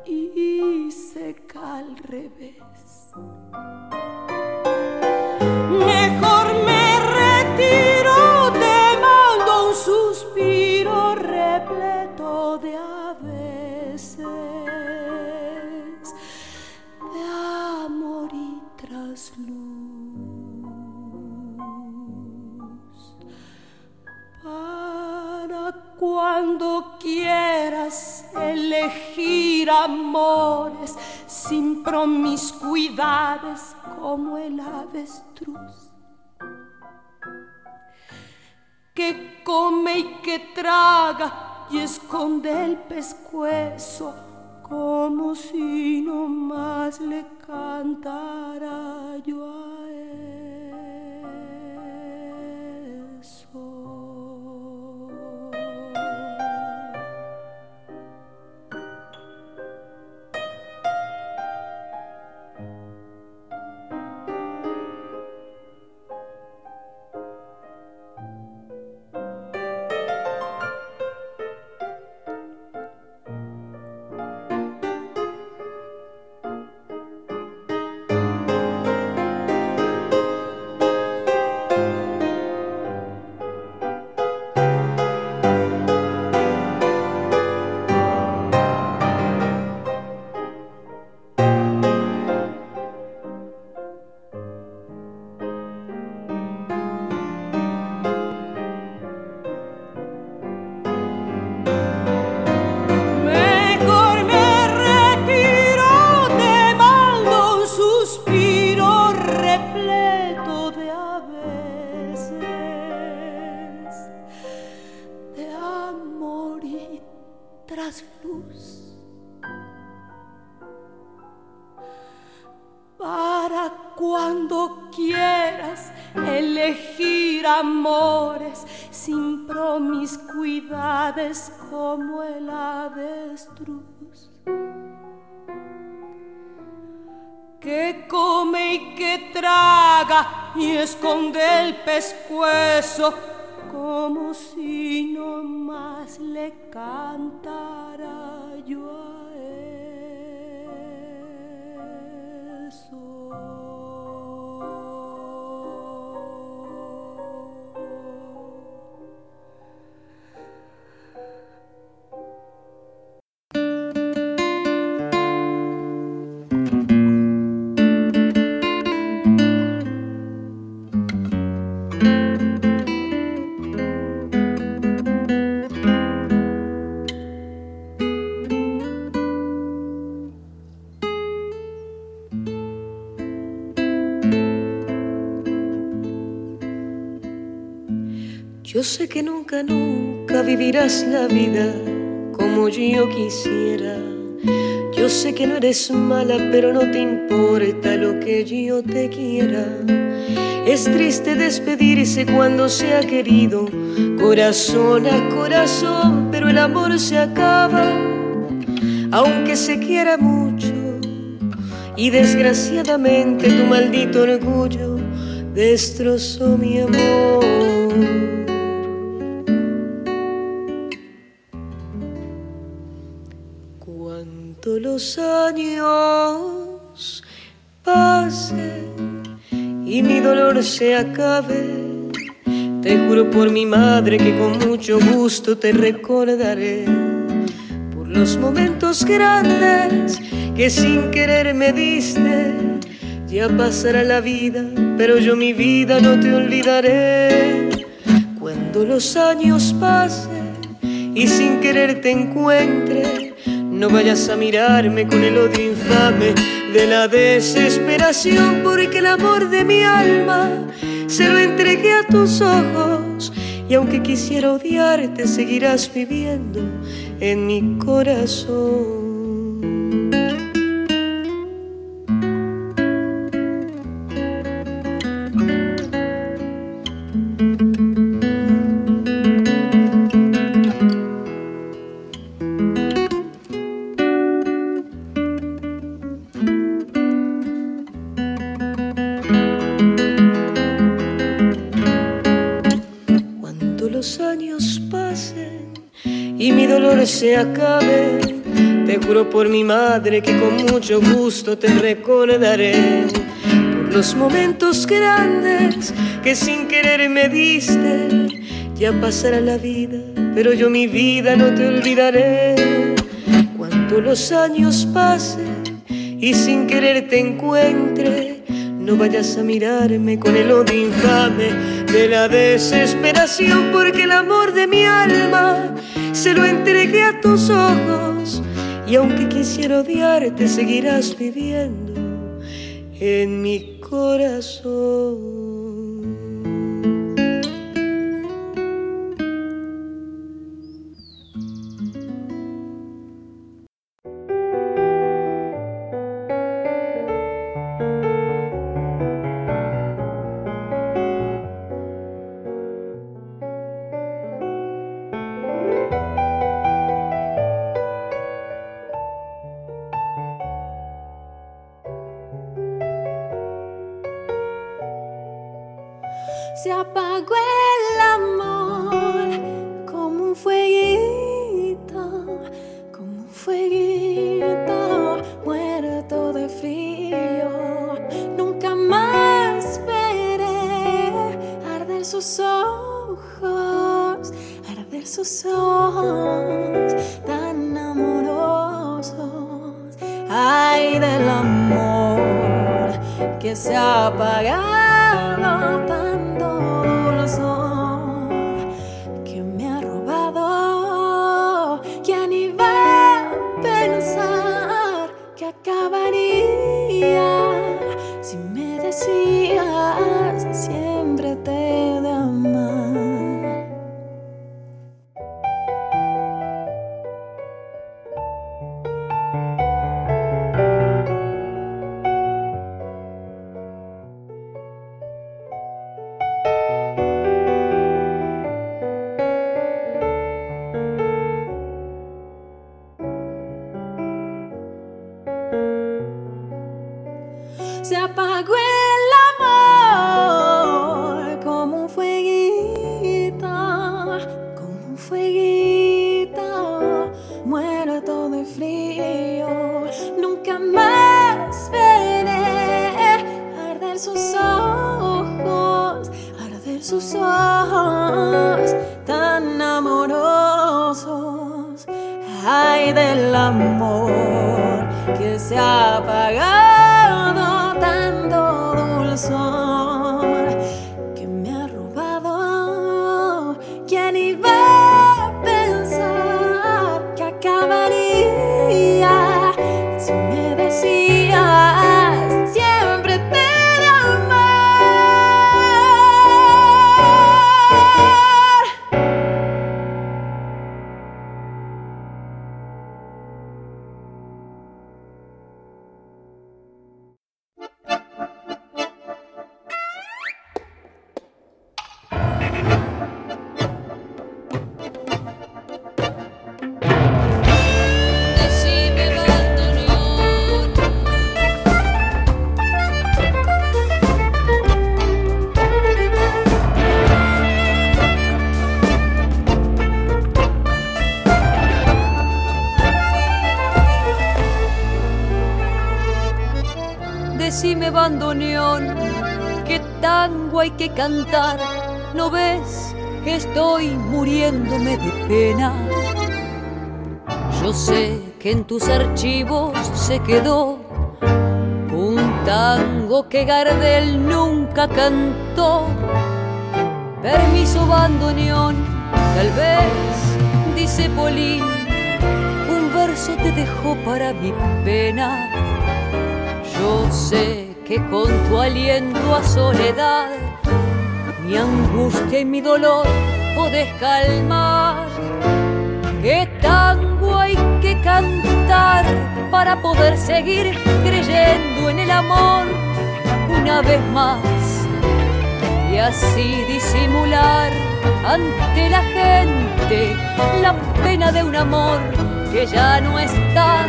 y seca al revés. Un suspiro repleto de a de amor y trasluz. Para cuando quieras elegir amores sin promiscuidades como el avestruz que come y que traga y esconde el pescuezo como si no más le cantara yo a eso. Cuando quieras elegir amores sin promiscuidades como el avestruz que come y que traga y esconde el pescuezo como si no más le cantara yo a eso.「Yo sé que nunca, nunca vivirás la vida como yo quisiera. Yo sé que no eres mala, pero no te importa lo que yo te quiera. Es triste despedirse cuando se ha querido, corazón a corazón, pero el amor se acaba, aunque se quiera mucho. Y desgraciadamente tu maldito orgullo destrozó mi amor. Los años pasen y mi dolor se acabe, te juro por mi madre que con mucho gusto te recordaré por los momentos grandes que sin querer me diste. Ya pasará la vida, pero yo mi vida no te olvidaré. Cuando los años pasen y sin querer te encuentre, no vayas a mirarme con el odio infame de la desesperación, porque el amor de mi alma se lo entregué a tus ojos. Y aunque quisiera odiarte, seguirás viviendo en mi corazón. Se acabe, te juro por mi madre que con mucho gusto te recordaré por los momentos grandes que sin querer me diste. Ya pasará la vida, pero yo mi vida no te olvidaré. Cuando los años pasen y sin querer te encuentre, no vayas a mirarme con el odio infame de la desesperación, porque el amor de mi alma se lo entregué a tus ojos. Y aunque quisiera odiarte, seguirás viviendo en mi corazón. Se quedó un tango que Gardel nunca cantó. Permiso bandoneón, tal vez, dice Polín, un verso te dejó para mi pena. Yo sé que con tu aliento a soledad, mi angustia y mi dolor podés calmar. ¿Qué tango hay que cantar para poder seguir creyendo en el amor una vez más? Y así disimular ante la gente la pena de un amor que ya no está.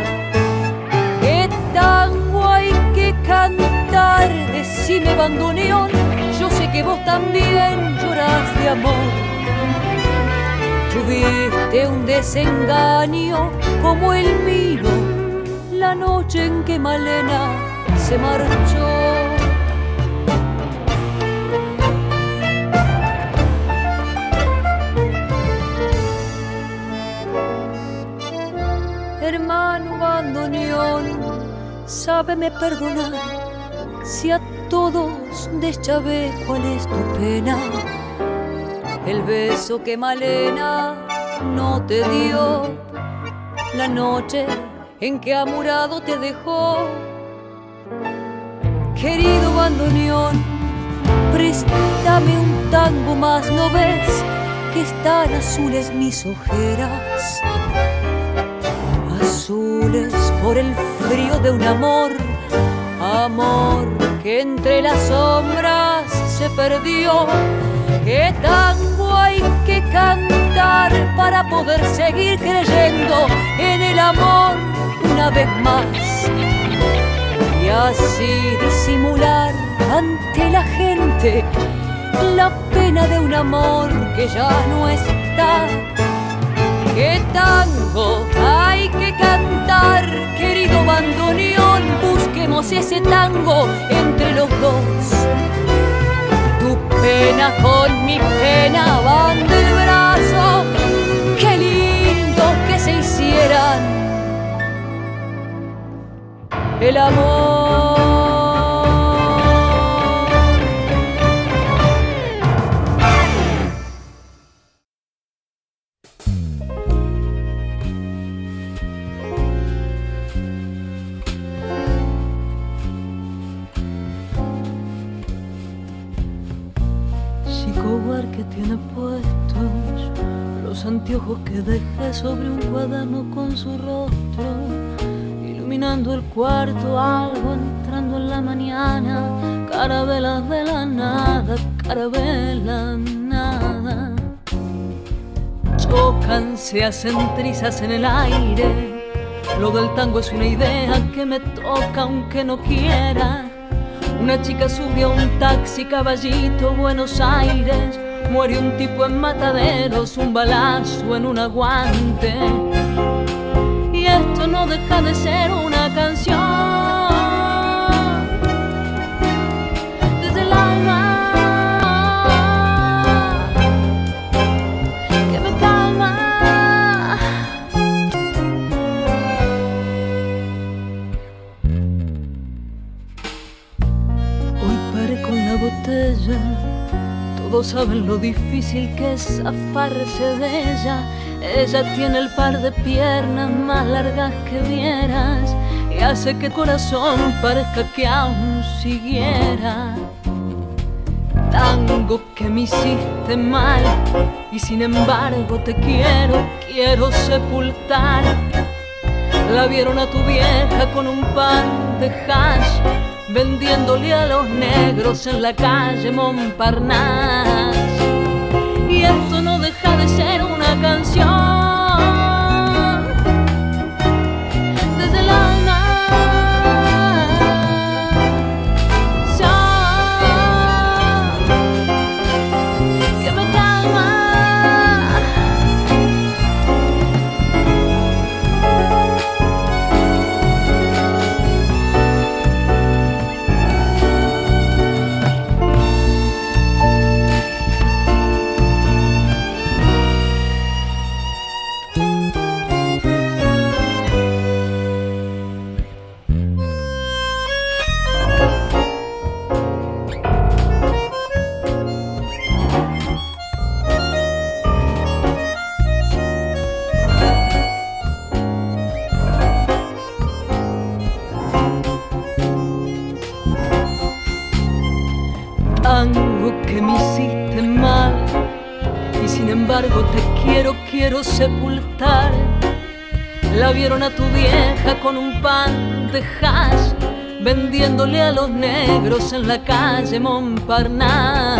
¿Qué tango hay que cantar? Decime bandoneón, yo sé que vos también llorás de amor. Tuviste un desengaño como el mío la noche en que Malena se marchó. Hermano bandoneón, sábeme perdonar si a todos deschavé cuál es tu pena. El beso que Malena no te dio, la noche en que amurado te dejó. Querido bandoneón, préstame un tango más, ¿no ves que están azules mis ojeras? Azules por el frío de un amor, amor que entre las sombras se perdió. ¿Qué tango hay que cantar para poder seguir creyendo en el amor una vez más? Y así disimular ante la gente la pena de un amor que ya no está. ¿Qué tango hay que cantar, querido bandoneón? Busquemos ese tango entre los dos. Tu pena con mi pena van del brazo. Qué lindo que se hicieran el amor. Chico que tiene puestos los anteojos que dejé sobre un cuaderno con su rostro, iluminando el cuarto, algo entrando en la mañana, carabelas de la nada, carabela nada. Chocan, se hacen trizas en el aire. Lo del tango es una idea que me toca aunque no quiera. Una chica subió a un taxi, caballito, Buenos Aires. Muere un tipo en mataderos, un balazo en un aguante. Y esto no deja de ser una canción. Desde el alma. Que me calma. Hoy paré con la botella. Todos saben lo difícil que es zafarse de ella. Ella tiene el par de piernas más largas que vieras y hace que el corazón parezca que aún siguiera. Tango que me hiciste mal y sin embargo te quiero, quiero sepultar. La vieron a tu vieja con un pan de hash vendiéndole a los negros en la calle Montparnasse. Y esto no deja de ser una canción. gritándole a los negros en la calle Montparnasse.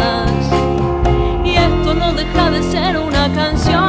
Y esto no deja de ser una canción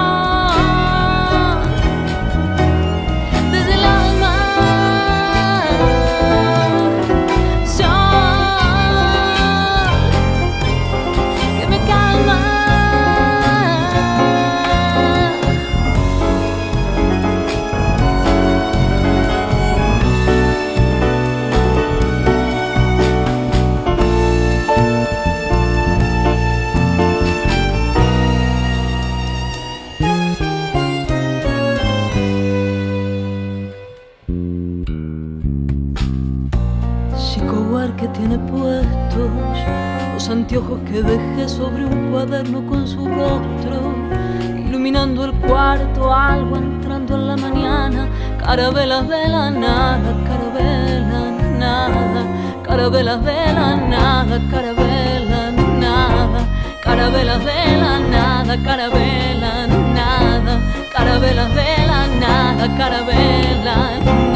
carabelas de la nada, carabela nada, carabelas de la nada, carabela nada, carabelas de la nada, carabela nada, carabelas de la nada, carabela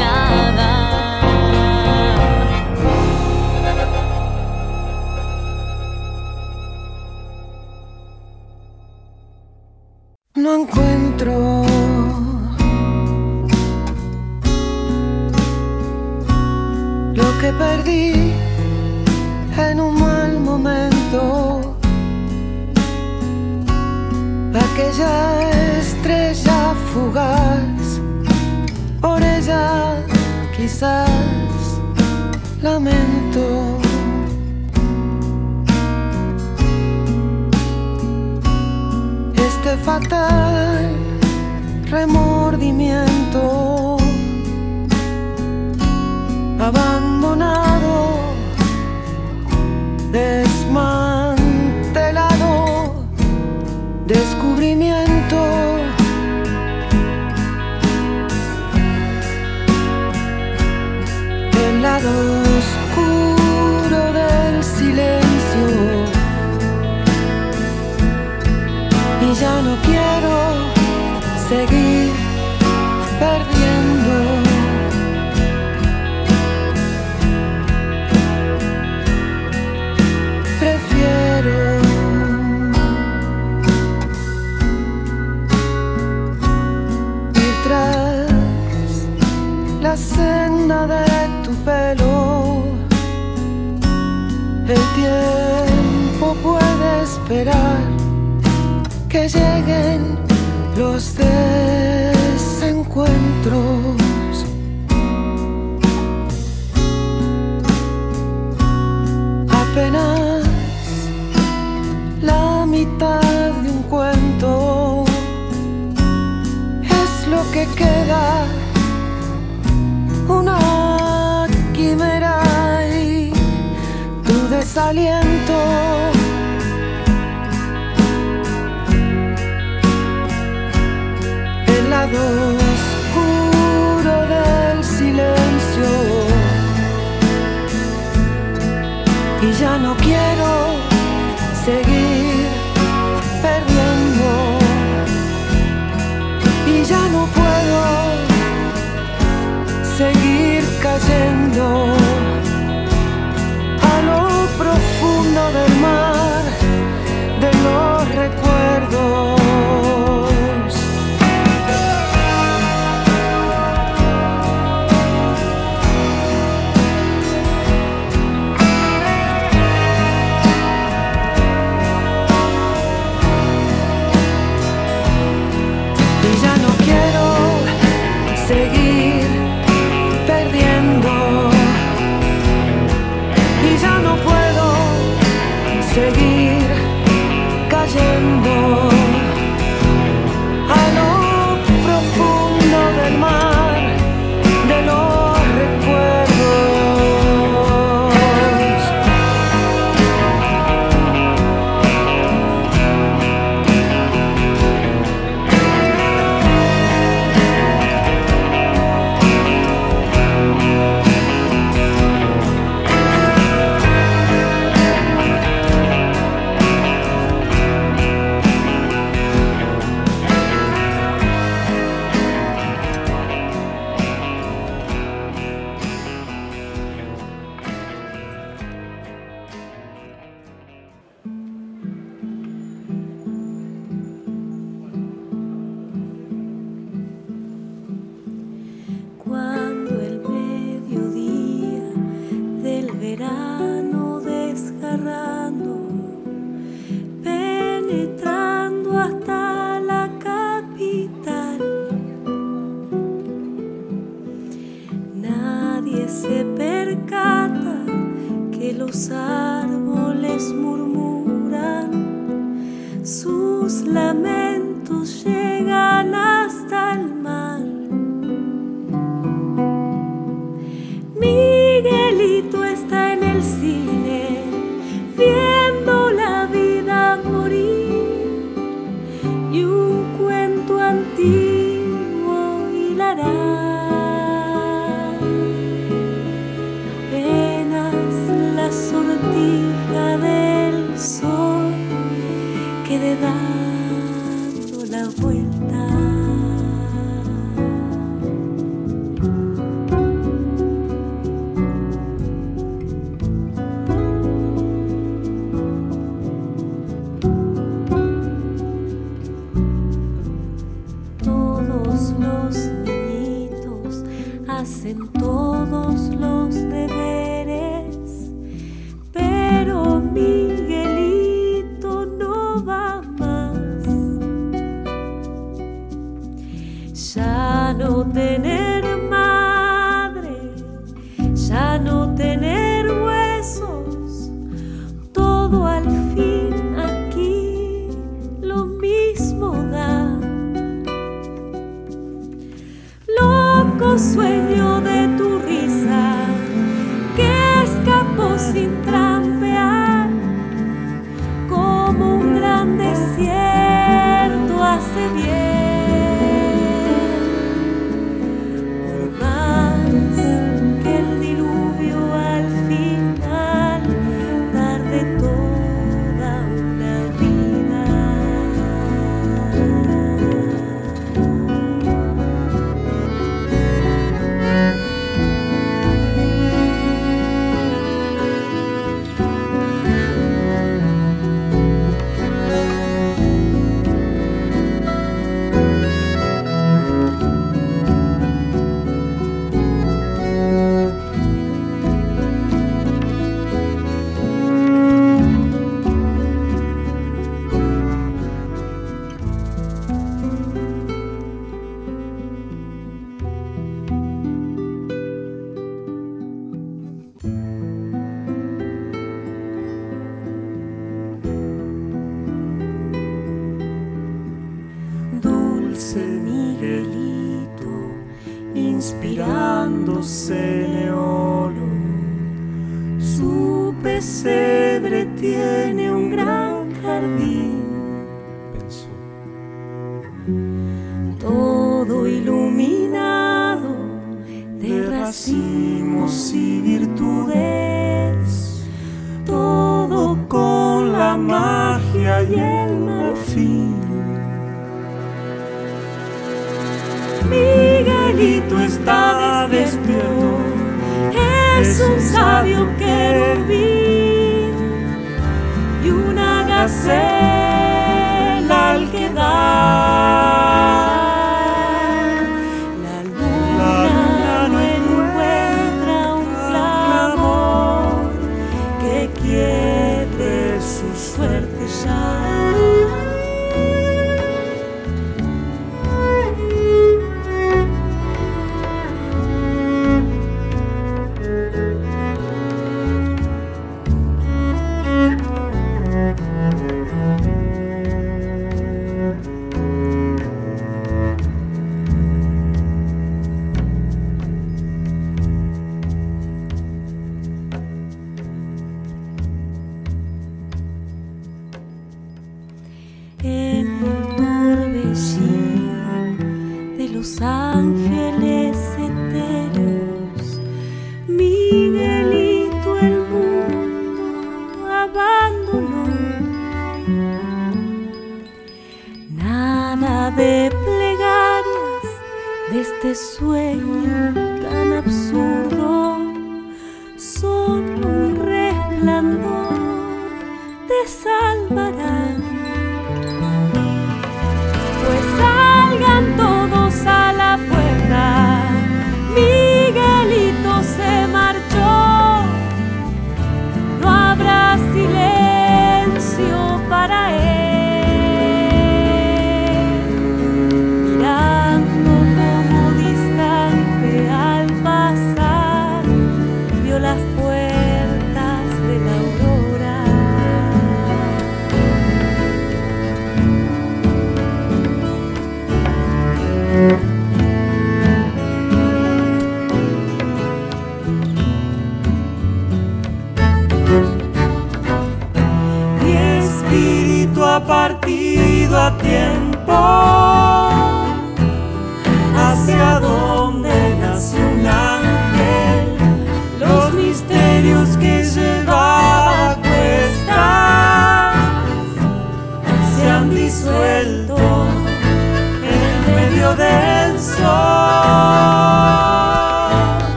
tan absurdo,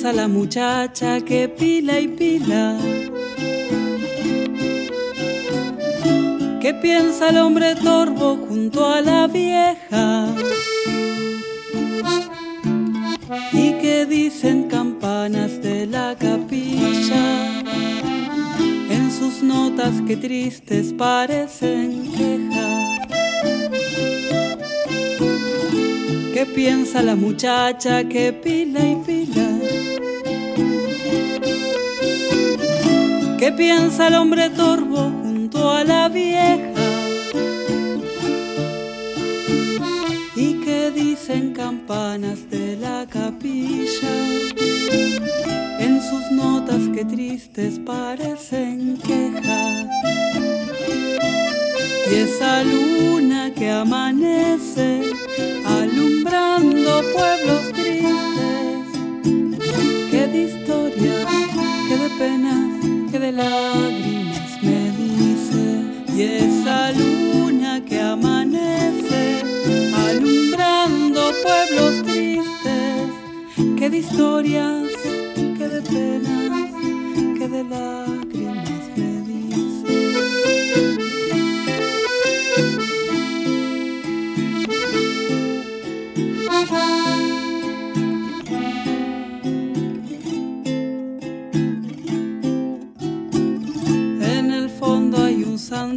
¿Qué piensa la muchacha que pila y pila? ¿Qué piensa el hombre torvo junto a la vieja? ¿Y qué dicen campanas de la capilla? En sus notas que tristes parecen quejas. ¿Qué piensa la muchacha que pila y pila? ¿Qué piensa el hombre torvo junto a la vieja? ¿Y qué dicen campanas de la capilla? En sus notas que tristes parecen quejas. Y esa luna que amanece alumbrando pueblos tristes. Lágrimas me dice. Y esa luna que amanece alumbrando pueblos tristes. Que de historias, que de penas, que de lágrimas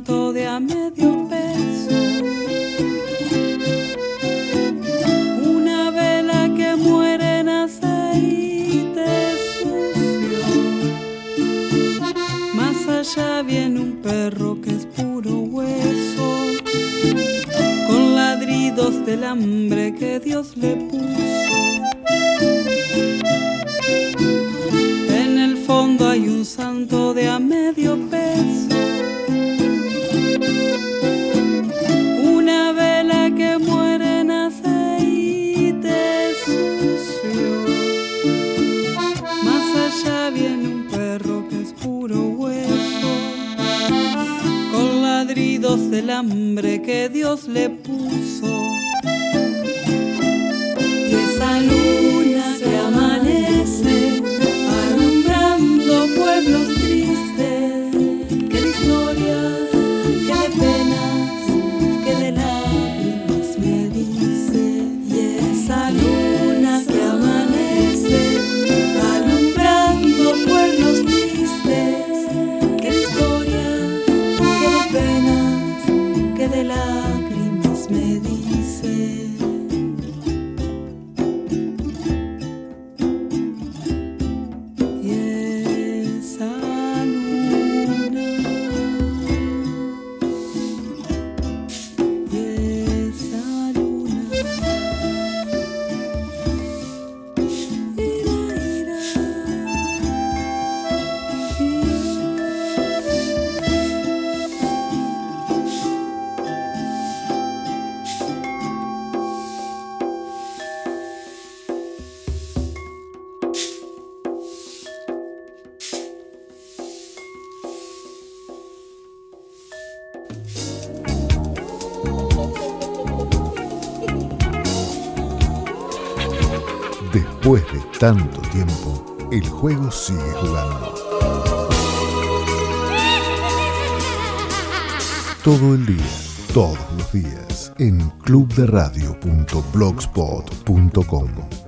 de a medio peso. Una vela que muere en aceite sucio. Más allá viene un perro que es puro hueso. Con ladridos del hambre que Dios le puso. Dios le puso. En clubderadio.blogspot.com.